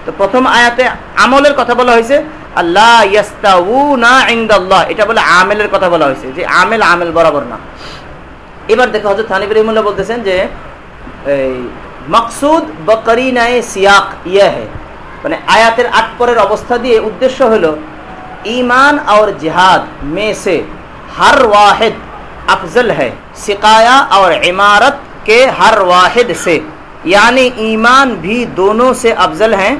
তো প্রথম আয়াতে আমলের কথা বলা হয়েছে আল্লাহ ইয়াস্তাউনা ইনদাল্লাহ এটা বলে আমেলের কথা বলা হয়েছে যে আমেল আমেল বরাবর না এবার দেখো হযরত থানিব রহিমাল্লাহ বলতেছেন যে এই মকসুদ বকরিনায় সিয়াক ইয়ে है মানে আয়াতের আট পরের অবস্থা দিয়ে উদ্দেশ্য হলো ईमान और जिहाद में से हर वाहिद अफजल है सिकाया और इमारत के हर वाहिद से यानी ईमान भी दोनों से अफजल हैं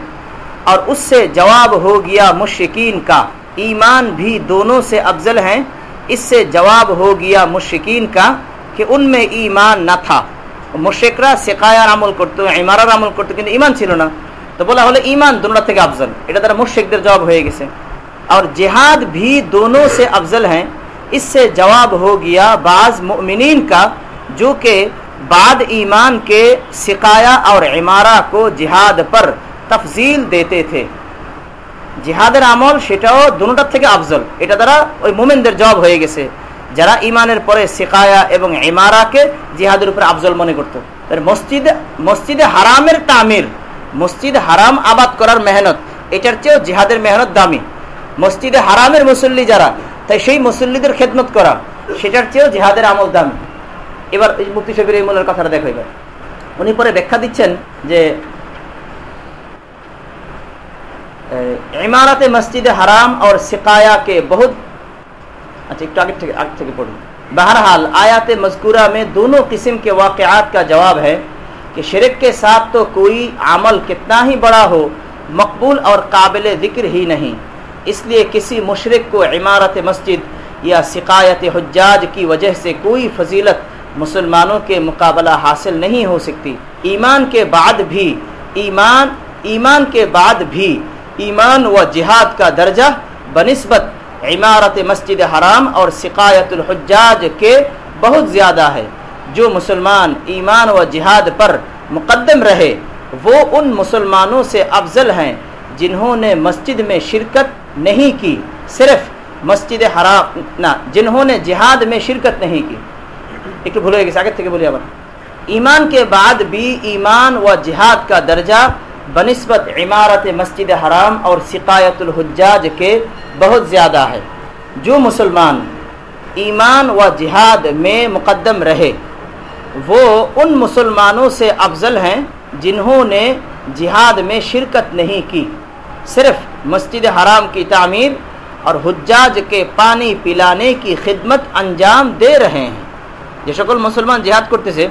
اور اس سے جواب ہو گیا مشکین کا۔ ایمان بھی دونوں سے افضل ہیں۔ اس سے جواب ہو گیا مشکین کا کہ ان میں ایمان نہ تھا۔ مشکرہ শেখায় আর আমল করতো ইমারার আমল করতো ایمان ইমান تو بولا তো ایمان হলো ইমান দুনোটা افضل۔ আফজল এটা তারা جواب ہوئے گی سے۔ اور جہاد بھی دونوں سے افضل ہیں۔ اس سے جواب ہو گیا بعض مؤمنین کا جو کہ بعد ایمان کے سقایا اور عمارہ کو جہاد پر তাফজিল দিতে থে জিহাদের আমল সেটাও দুটার থেকে আফজল। এটা দ্বারা ওই মোমেনদের জবাব হয়ে গেছে। যারা ইমানের পরে শেখায়া এবং ইমারাকে জিহাদের উপরে আফজল মনে করত। মসজিদে মসজিদে হারামের তামির মসজিদ হারাম আবাদ করার মেহনত, এটার চেয়েও জিহাদের মেহনত দামি। মসজিদে হারামের মুসল্লি যারা, তাই সেই মুসল্লিদের খেদমত করা, সেটার চেয়েও জিহাদের আমল দামি। এবার মুক্তি শবির ইমুলের কথাটা দেখো এবার। উনি পরে ব্যাখ্যা দিচ্ছেন যে عمارت مسجد حرام اور سقایا کے بہت اچھا ایک ٹاکٹ آگے تھے پڑھوں بہرحال آیات مذکورہ میں دونوں قسم کے واقعات کا جواب ہے کہ شرک کے ساتھ تو کوئی عمل کتنا ہی بڑا ہو، مقبول اور قابل ذکر ہی نہیں۔ اس لیے کسی مشرق کو عمارت مسجد یا سقایت حجاج کی وجہ سے کوئی فضیلت مسلمانوں کے مقابلہ حاصل نہیں ہو سکتی۔ ایمان کے بعد بھی ایمان ایمان کے بعد بھی ایمان و جہاد کا درجہ بنسبت عمارت مسجد حرام اور سقایت الحجاج کے بہت زیادہ ہے۔ جو مسلمان ایمان و جہاد پر مقدم رہے، وہ ان مسلمانوں سے افضل ہیں جنہوں نے مسجد میں شرکت نہیں کی، صرف مسجد حرام، نہ، جنہوں نے جہاد میں شرکت نہیں کی۔ ایک بھولے ایک ساکت تھے کہ بولے ایمان کے بعد بھی ایمان و جہاد کا درجہ بنسبت عمارت مسجد حرام اور سقایت الحجاج کے بہت زیادہ ہے۔ جو مسلمان ایمان و جہاد میں مقدم رہے، وہ ان مسلمانوں سے افضل ہیں جنہوں نے جہاد میں شرکت نہیں کی۔ صرف مسجد حرام کی تعمیر اور حجاج کے پانی پلانے کی خدمت انجام دے رہے ہیں۔ جو شکل مسلمان جہاد کرتے سے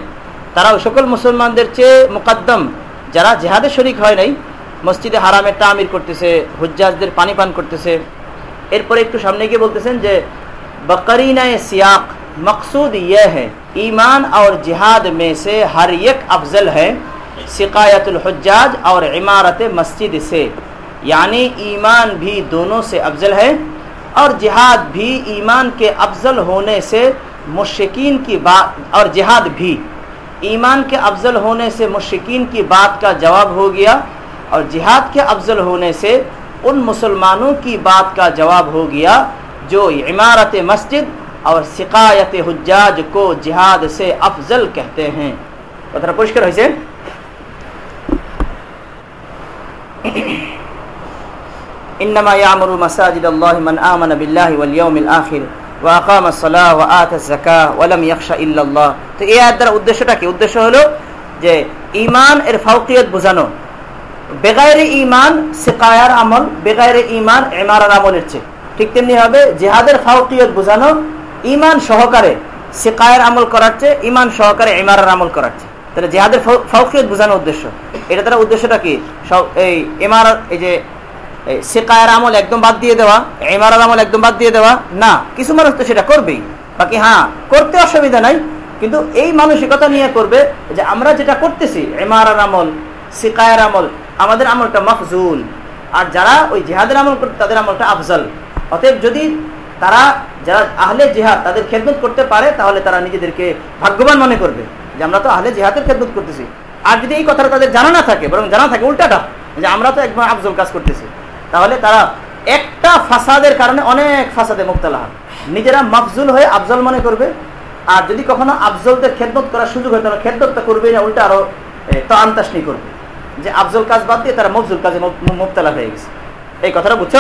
تراؤ شکل مسلمان درچے مقدم যারা জেহাদে শরিক হয় নাই মসজিদে হারামের তামির করতেছে হুজ্জাজদের পানি পান করতেছে এরপরে একটু সামনে গিয়ে বলতেছেন যে बकरीना सियाक मकसूद यह है ईमान और जिहाद में से हर एक अफजल है सिकायतुलहजाज और इमारत मस्जिद से यानी ईमान भी दोनों से अफजल है और जिहाद भी ईमान के अफजल होने से मुश्किन की बात और जिहाद भी ایمان کے افضل ہونے سے مشرقین کی بات کا جواب ہو گیا اور جہاد کے افضل ہونے سے ان مسلمانوں کی بات کا جواب ہو گیا جو عمارت مسجد اور سقایت حجاج کو جہاد سے افضل کہتے ہیں۔ پتہ پوچھ کر حسین۔ انما يعمر مساجد اللہ من آمن باللہ والیوم الآخر۔ উদ্দেশ্য ইমান ফাউকিয়ত ইমান আমল ইমান ঠিক তেমনি হবে জেহাদের ফাউকিয়ত বোঝানো ইমান সহকারে সেকায়ের আমল করার ইমান সহকারে এমারার আমল করার তাহলে জেহাদের ফাউকিয়ত বোঝানোর উদ্দেশ্য। এটা দ্বারা উদ্দেশ্যটা কি? এই এমার এই যে সেকায়ের আমল একদম বাদ দিয়ে দেওয়া এমারার আমল একদম বাদ দিয়ে দেওয়া, না, কিছু মানুষ তো সেটা করবেই। বাকি হ্যাঁ করতে অসুবিধা নাই, কিন্তু এই মানসিকতা নিয়ে করবে যে আমরা যেটা করতেছি এমারার আমল, সিকায়ের আমল, আমাদের আমলটা মফজুল। আর যারা ওই জেহাদের আমল করতে, তাদের আমলটা আফজল। অতএব যদি তারা, যারা আহলে জেহাদ, তাদের খেদমত করতে পারে, তাহলে তারা নিজেদেরকে ভাগ্যবান মনে করবে যে আমরা তো আহলে জেহাদের খেদমত করতেছি। আর যদি এই কথাটা তাদের জানা না থাকে, বরং জানা থাকে, উল্টাটা, যে আমরা তো একদম আফজল কাজ করতেছি। তাহলে তারা একটা ফাসাদের কারণে অনেক ফাসাদে মুক্তলা হয় নিজেরা মফজুল হয়ে আফজল মনে করবে। আর যদি কখনো আফজলদের খেদমত করার সুযোগ হয় তারা খেদমতটা করবে না, উল্টা আরও তো আন্তাসনি করবে। যে আফজল কাজ বাদ দিয়ে তারা মফজুল কাজে মুক্তলা হয়ে গেছে। এই কথাটা বুঝছ?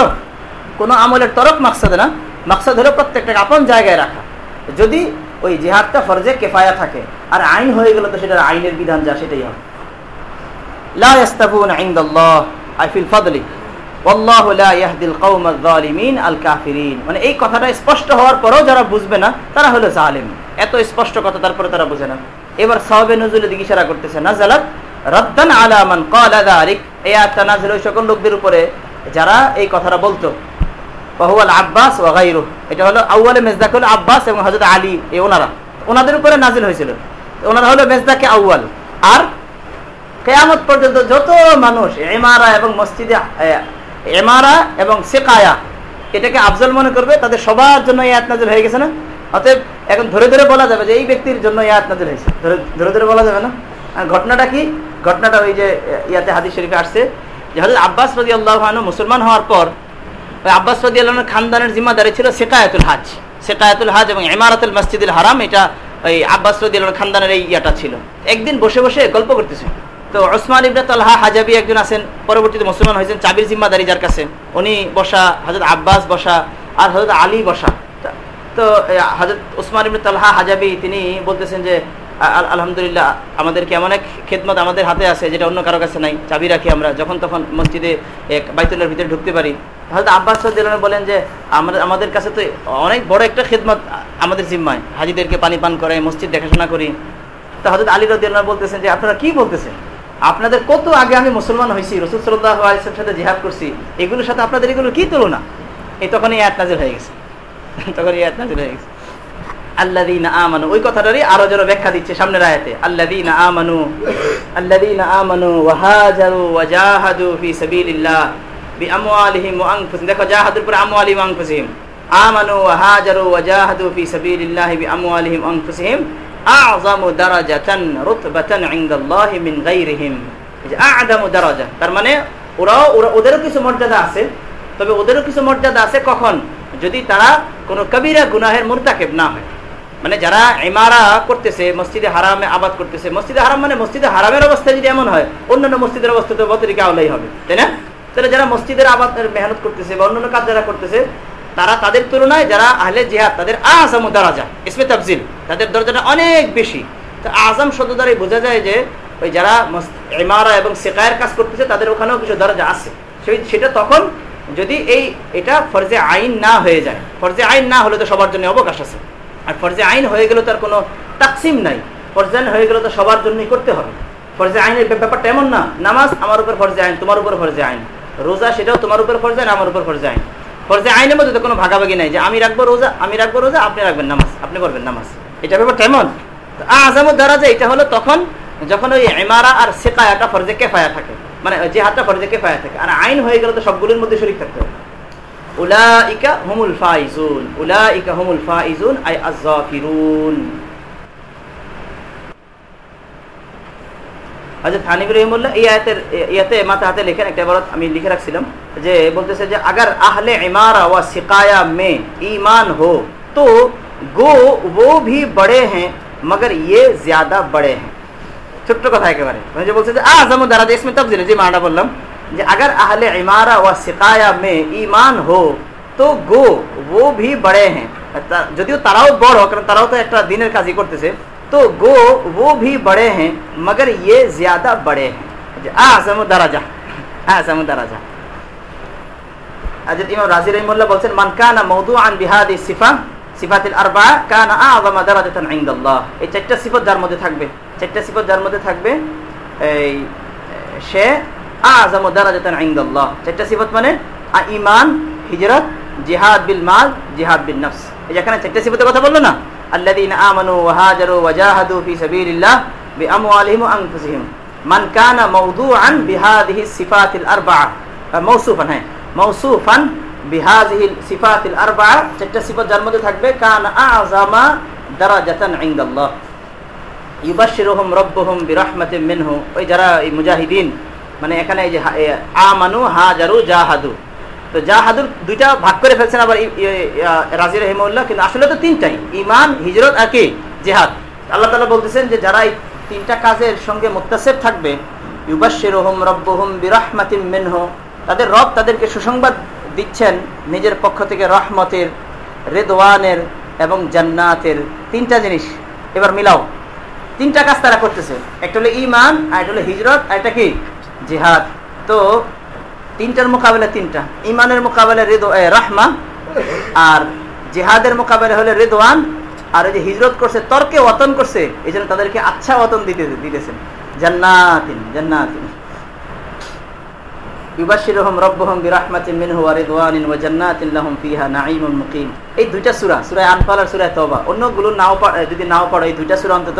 কোনো আমলের তরফ মাকসাদে না। মাকসাদ হলো প্রত্যেকটাকে আপন জায়গায় রাখা। যদি ওই জেহাদটা ফরজে কেফায়া থাকে, আর আইন হয়ে গেল তো সেটার আইনের বিধান যা, সেটাই হবে। লা ইয়াস্তাবুন ইনদাল্লাহ, আই ফিল ফাদলি। মানে এই কথাটা স্পষ্ট হওয়ার পরেও যারা বুঝবে না, তারা হলো জালিম। এত স্পষ্ট কথা তারপরে তারা বুঝে না। এবার সাহাবে নজরুলের দিকে ইশারা করতেছে, নাজালাত রাদ্দান আলা মান ক্বালা যালিক। এই আয়াতটা নাযিল ওই সকল লোকদের উপরে। যারা এই কথাটা বলতো ফাহুয়াল আব্বাস ওয়া গায়রু এটা হলো আউয়ালে মেজদাক হলো আব্বাস এবং হযরত আলী, এই ওনারা। ওনাদের উপরে নাজিল হয়েছিল। ওনারা হলো মেজদাকে আউয়াল। আর কেয়ামত পর্যন্ত যত মানুষ এমারা এবং মসজিদে এমারা এবং সেকায়া, এটাকে আফজল মনে করবে, তাদের সবার জন্য ইয়াত নাজিল হয়ে গেছে না? অতএব এখন ধরে ধরে বলা যাবে যে এই ব্যক্তির জন্য ইয়াত নাজিল হয়েছে। ধরে ধরে ধরে বলা যাবে না? ঘটনাটা কি? ঘটনাটা ওই যে, ইয়াতে হাদিস শরীফে আসছে যে হজরত আব্বাস রদি আল্লাহ মুসলমান হওয়ার পর, ওই আব্বাস রদি আল্লাহর খানদানের জিম্মাদারি ছিল সেকায়াতুল হাজ। সেকায়াতুল হাজ এবং ইমারাতুল মসজিদুল হারাম, এটা ওই আব্বাস রদি আল্লাহর খানদানের এই ইয়াটা ছিল। একদিন বসে বসে গল্প করতেছে। তো ওসমান ইবনে তালহা হাজাবি একজন আছেন, পরবর্তীতে মুসলমান হয়েছেন, চাবির জিম্মাদারি যার কাছে। উনি বসা হজরত আব্বাস বসা আর হজরত আলী বসা। তো হজরত ওসমান ইবনে তালহা হাজাবি, তিনি বলতেছেন যে আলহামদুলিল্লাহ, আমাদের কেমন এক খেদমত আমাদের হাতে আছে যেটা অন্য কারও কাছে নাই? চাবি রাখি আমরা, যখন তখন মসজিদে এক বাইতুল্লার ভিতরে ঢুকতে পারি। হয়তো আব্বাস দিলান বলেন যে আমাদের আমাদের কাছে তো অনেক বড় একটা খেদমত আমাদের জিম্মায়। হাজিদেরকে পানি পান করে মসজিদ দেখাশোনা করি। তো হজরত আলী রদিয়াল্লাহ বলতেছেন যে, আপনারা কি বলতেছেন? আপনাদের কত আগে আমি মুসলমান হয়েছি, রসুল সাল্লাহ আলিসের সাথে জিহাদ করছি, এগুলোর সাথে আপনাদের এগুলো কি তুলনা? এই তখন এই আয়াত নাজির হয়ে গেছে। তখন এই আয়াত। নাজির হয়ে গেছে আল্লাদিন আযমু মিন কখন? যদি তারা কোনো কবিরা গুনাহের মুরতাকেব না হয়। মানে যারা ইমারা করতেছে, মসজিদে হারামে আবাদ করতেছে, মসজিদে হারাম মানে মসজিদে হারামের অবস্থা যদি এমন হয়, অন্যান্য মসজিদের অবস্থা তো বতরিকে আওলাই হবে, তাই না? তাহলে যারা মসজিদের আবাদ, মেহনত করতেছে বা অন্যান্য কাজ যারা করতেছে তারা তাদের তুলনায় যারা আহলে জিহাদ, তাদের আসাম দারাজা, ইসমে তাফজিল, তাদের দরজাটা অনেক বেশি। তো আজম শব্দ দ্বারাই বোঝা যায় যে, ওই যারা ইমারা এবং সেকায়ের কাজ করতেছে, তাদের ওখানেও কিছু দরজা আছে। সেই, সেটা তখন যদি এই, এটা ফরজে আইন না হয়ে যায়, ফরজে আইন না হলে তো সবার জন্য অবকাশ আছে। আর ফরজে আইন হয়ে গেলে তার কোনো তাকসিম নাই। ফরজে আইন হয়ে গেলে তো সবার জন্যই করতে হবে। ফরজে আইনের ব্যাপারটা এমন না, নামাজ আমার উপর ফরজে আইন, তোমার উপর ফরজে আইন। রোজা সেটাও তোমার উপর ফরজে আইন আমার উপর ফরজে আইন। ফরজে আইনের মধ্যে তো কোনো ভাগাভাগি নাই যে আমি রাখব রোজা, আমি রাখব রোজা, আপনি রাখবেন নামাজ, আপনি করবেন নামাজ। এটা ব্যাপারটা এমন আজামুদ দ্বারা যে এটা হলো তখন যখন ওই এমারা আর সেকায়াটা ফরজে কেফায়া থাকে মানে যে হাতটা ফরজে কেফায়া থাকে। আর আইন হয়ে গেলে তো সবগুলোর মধ্যে শরীর থাকতে হবে। উলাইকা হুমুল ফাইজুন, উলাইকা হুমুল ফাইজুন আই আযাফিরুন হাজরত হানিফ রহিমুল্লাহ এই আয়াতের ইয়াতে মাথা হাতে লেখেন একটা বরত আমি লিখে রাখছিলাম, যে বলতেছে যে, আগার আহলে ইমারা ওয়া শিকায়া মে ইমান হো, তো গো ও ভি বড়ে হ্যাঁ মগর ইয়ে জ্যাদা বড়ে হ্যাঁ। ছোট্ট কথা একেবারে। মানে যে বলছে যে আজম দারাজ ইসমে তফজিল। যে মানা বললাম, যে আগার আহলে ইমারা ওয়া সিকায়া মে ইমান হো, তো গো ও ভি বড়ে হ্যাঁ। যদিও তারাও বড়, কারণ তারাও তো একটা দিনের কাজই করতেছে تو گو وہ بھی بڑے ہیں، مگر یہ زیادہ بڑے ہیں۔ اعظم درجہ۔ اعظم درجہ۔ حضرت امام راضی رحمہ اللہ বলছেন মান কানা মাওদুআন বিহাদি সিফা সিফাত الاربع كان اعظم درجه عند الله এই চারটা সিফাত যার মধ্যে থাকবে চারটা সিফাত যার মধ্যে থাকবে এই সে اعظم درجه عند الله চারটা সিফাত মানে ঈমান হিজরত জিহাদ বিল মাল জিহাদ বিল নফস এখানে চারটা সিফাতের কথা বললো না আল্লাযীনা আমানু ওয়া হাজারু ওয়া জাহাদু ফি সাবিলিল্লাহ বিআমওয়ালিহিম ওয়া আনফুসিহিম মান কানা মওদুআন বিহাদিহি সিফাতিল আরবাআ মওসুফান হ্যাঁ মৌসুফান বিহাজিহিল সিফাতিল আরবা চারটা সিফাত যার মধ্যে থাকবে কান আযামা দারাজাতান ইনদাল্লাহ ইউবাশশিরুহুম রাব্বুহুম বিরাহমাতিন মিনহু ওই যারা এই মুজাহিদিন মানে এখানে এই যে আমানু হাজারু জাহাদু তো জাহাদুর দুইটা ভাগ করে ফেলছেন আবার রাজি রহিমউল্লাহ কিন্তু আসলে তো তিনটাই। ইমান হিজরত আর কি? জিহাদ। আল্লাহ তাআলা বলতেছেন যে যারা এই তিনটা কাজের সঙ্গে মুত্তাসিব থাকবে, ইউবাশশিরুহুম রাব্বুহুম বিরাহমাতিন মিনহু, তাদের রব তাদেরকে সুসংবাদ দিচ্ছেন নিজের পক্ষ থেকে রহমতের, রেদওয়ানের এবং জান্নাতের তিনটা জিনিস। এবার মিলাও। তিনটা কাজ তারা করতেছে। একটা হলো ইমান, আর একটা হলো হিজরত, আর একটা কি? জিহাদ। তো তিনটার মোকাবেলা তিনটা। ইমানের মোকাবেলা রেদো রাহমা, আর জেহাদের মোকাবেলা হলে রেদওয়ান, আর এই যে হিজরত করছে, তর্কে ওতন করছে এই জন্য তাদেরকে আচ্ছা ওতন দিতে দিতেছেন। জান্নাতিন জান্নাতিন। দুইটা সূরা যদি নাও পড়ো, এই দুইটা সূরা অন্তত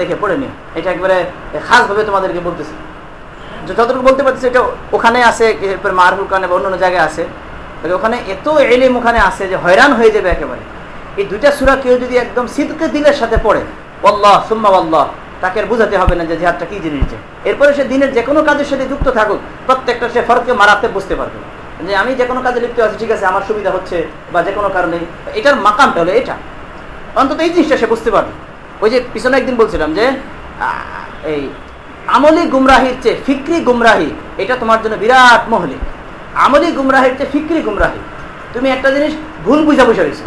দেখে পড়ে নিও। এটা একবারে খাস ভাবে তোমাদেরকে বলতেছি। যতটুকু বলতে পারছি এটা ওখানে আছে এরপর মারহুল কানে বা অন্য জায়গায় আছে। ওখানে এত এলিম ওখানে আছে যে হয়রান হয়ে যাবে একেবারে। এই দুইটা সূরা কেউ যদি একদম সিদকে দিলের সাথে পড়ে আল্লাহ সুম্মা আল্লাহ তাকে বুঝাতে হবে না যে জিহাদটা কি জিনিস। যে এরপরে সে দিনের যে কোনো কাজের সাথে যুক্ত থাকুক, প্রত্যেকটা সে ফরককে মারাতে বুঝতে পারবে। যে আমি যে কোনো কাজে লিপ্ত আছি, ঠিক আছে, আমার সুবিধা হচ্ছে বা যে কোনো কারণে, এটার মাকামটা হলো এটা। অন্তত এই জিনিসটা সে বুঝতে পারবে। ওই যে পিছনে একদিন বলছিলাম যে এই আমলি গুমরাহির চেয়ে ফিক্রি গুমরাহি, এটা তোমার জন্য বিরাট মহলি। আমলি গুমরাহির চেয়ে ফিক্রি গুমরাহি, তুমি একটা জিনিস ভুল বুঝা বুঝা রয়েছে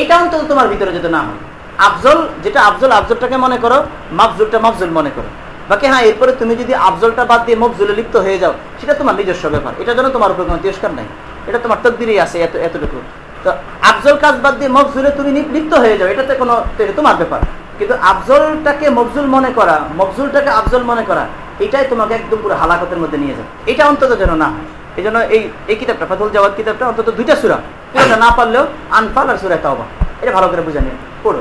এটা অন্তত তোমার ভিতরে যেতে না হয়। আফজল, যেটা আফজল, আফজলটাকে মনে করো, মাফজুলটা মাফজুল মনে করো। বাকি হ্যাঁ এরপরে তুমি যদি আফজলটা বাদ দিয়ে মফজুলে লিপ্ত হয়ে যাও, সেটা তোমার নিজস্ব ব্যাপার। এটা যেন তোমার উপর কোনো তিরস্কার নাই। এটা তোমার তকদিরই আছে এত, এতটুকু। তো আফজল কাজ বাদ দিয়ে মফজুলে তুমি লিপ্ত হয়ে যাও, এটাতে কোনো তোমার ব্যাপার। কিন্তু আফজলটাকে মফজুল মনে করা, মফজুলটাকে আফজল মনে করা, এটাই তোমাকে একদম পুরো হালাকতের মধ্যে নিয়ে যাবে। এটা অন্তত যেন না এই জন্য এই এই কিতাবটা, ফাতুল জওয়াদ কিতাবটা অন্তত দুইটা সুরা পুরোটা না পারলেও আনফাল আর সুরা তাওবা। এটা ভালো করে বুঝে নিয়ে পড়ো।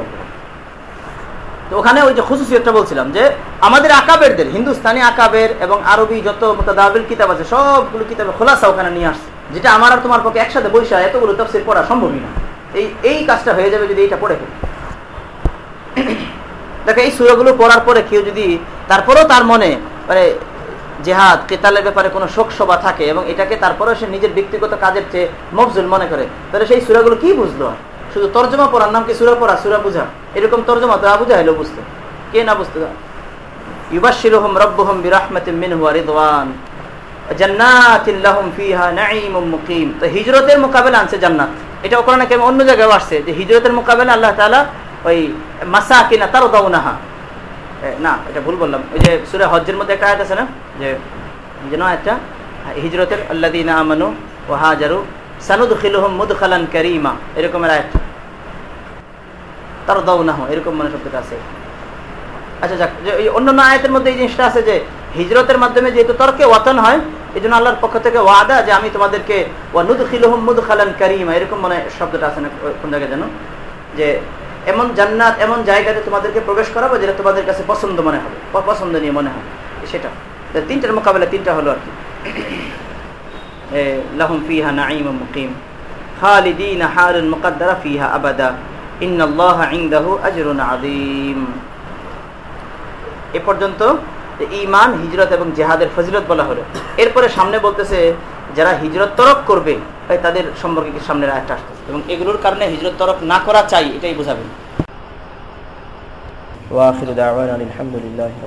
তো ওখানে ওই যে খুশুসিয়তটা বলছিলাম যে, আমাদের আকাবেরদের, হিন্দুস্তানি আকাবের এবং আরবি যত মোতাদাবিল কিতাব আছে, সবগুলো কিতাবের খোলাসা ওখানে নিয়ে আসছে। যেটা আমার আর তোমার পক্ষে একসাথে বৈশা এতগুলো তফসিল পড়া সম্ভবই না। এই এই কাজটা হয়ে যাবে যদি এইটা পড়ে ফেলি। দেখো, এই সুরাগুলো পড়ার পরে কেউ যদি, তারপরেও তার মনে মানে জেহাদ, কেতালের ব্যাপারে কোনো শোক সভা থাকে এবং এটাকে তারপরেও সে নিজের ব্যক্তিগত কাজের চেয়ে মফজুল মনে করে, তাহলে সেই সুরাগুলো কি বুঝলো? শুধু তর্জমা পড়ার নাম কি সুরা পড়া, সুরা বুঝা? এরকম তর্জমা তো আবুজা হলো বুঝতে। কে না বুঝতে? রিদওয়ান। ফিহা নাঈমুম মুকিম। তো হিজরতের মোকাবেলা আনছে জান্নাত। এটা কেমন অন্য জায়গায় আসছে যে হিজরতের মোকাবেলা আল্লাহ তাআলা ওই মাসাকিনা তারদাউনাহা। এ, না এটা ভুল বললাম। ওই যে সূরা হজ্জের মধ্যে একটা আয়াত আছে না? যে যেন একটা হিজরতের আল্লাযীনা আমানু ওয়া হাজারু সানুদখিলুহুম মুদখালান কারীমা। এরকমের আয়াত। তারদাউনাহু এরকম মানে শব্দটা আছে। আচ্ছা যাক যে অন্যান্য আয়াতের মধ্যে এই জিনিসটা আছে যে হিজরতের মাধ্যমে যেহেতু তর্কে ওয়াতন হয় এই জন্য আল্লাহর পক্ষ থেকে ওয়াদা যে আমি তোমাদেরকে ওয়ানুদখিলুহুম মুদখালান কারীমা এরকম মানে শব্দটা আছে না কোন জায়গায় জানো যে এমন জান্নাত এমন জায়গাতে তোমাদেরকে প্রবেশ করাবো যেটা তোমাদের কাছে পছন্দ মনে হবে পছন্দনীয় মনে হয় সেটা। তিনটার মোকাবেলা তিনটা হলো আর কি। এ, ফিহা নাঈম মুকিম। খালিদিন হারুন মুকাদ্দারা ফিহা আবাদা। ইন্নাল্লাহা ইনদাহু আজরুন এ পর্যন্ত ইমান হিজরত এবং জেহাদের ফজিলত বলা হলো। এরপরে সামনে বলতেছে যারা হিজরত তরক করবে, তাই তাদের সম্পর্কে সামনে সামনের আসতে এবং এগুলোর কারণে হিজরত তরক না করা চাই, এটাই বোঝাবেন। ওয়াখির দাওয়ানা আলহামদুলিল্লাহি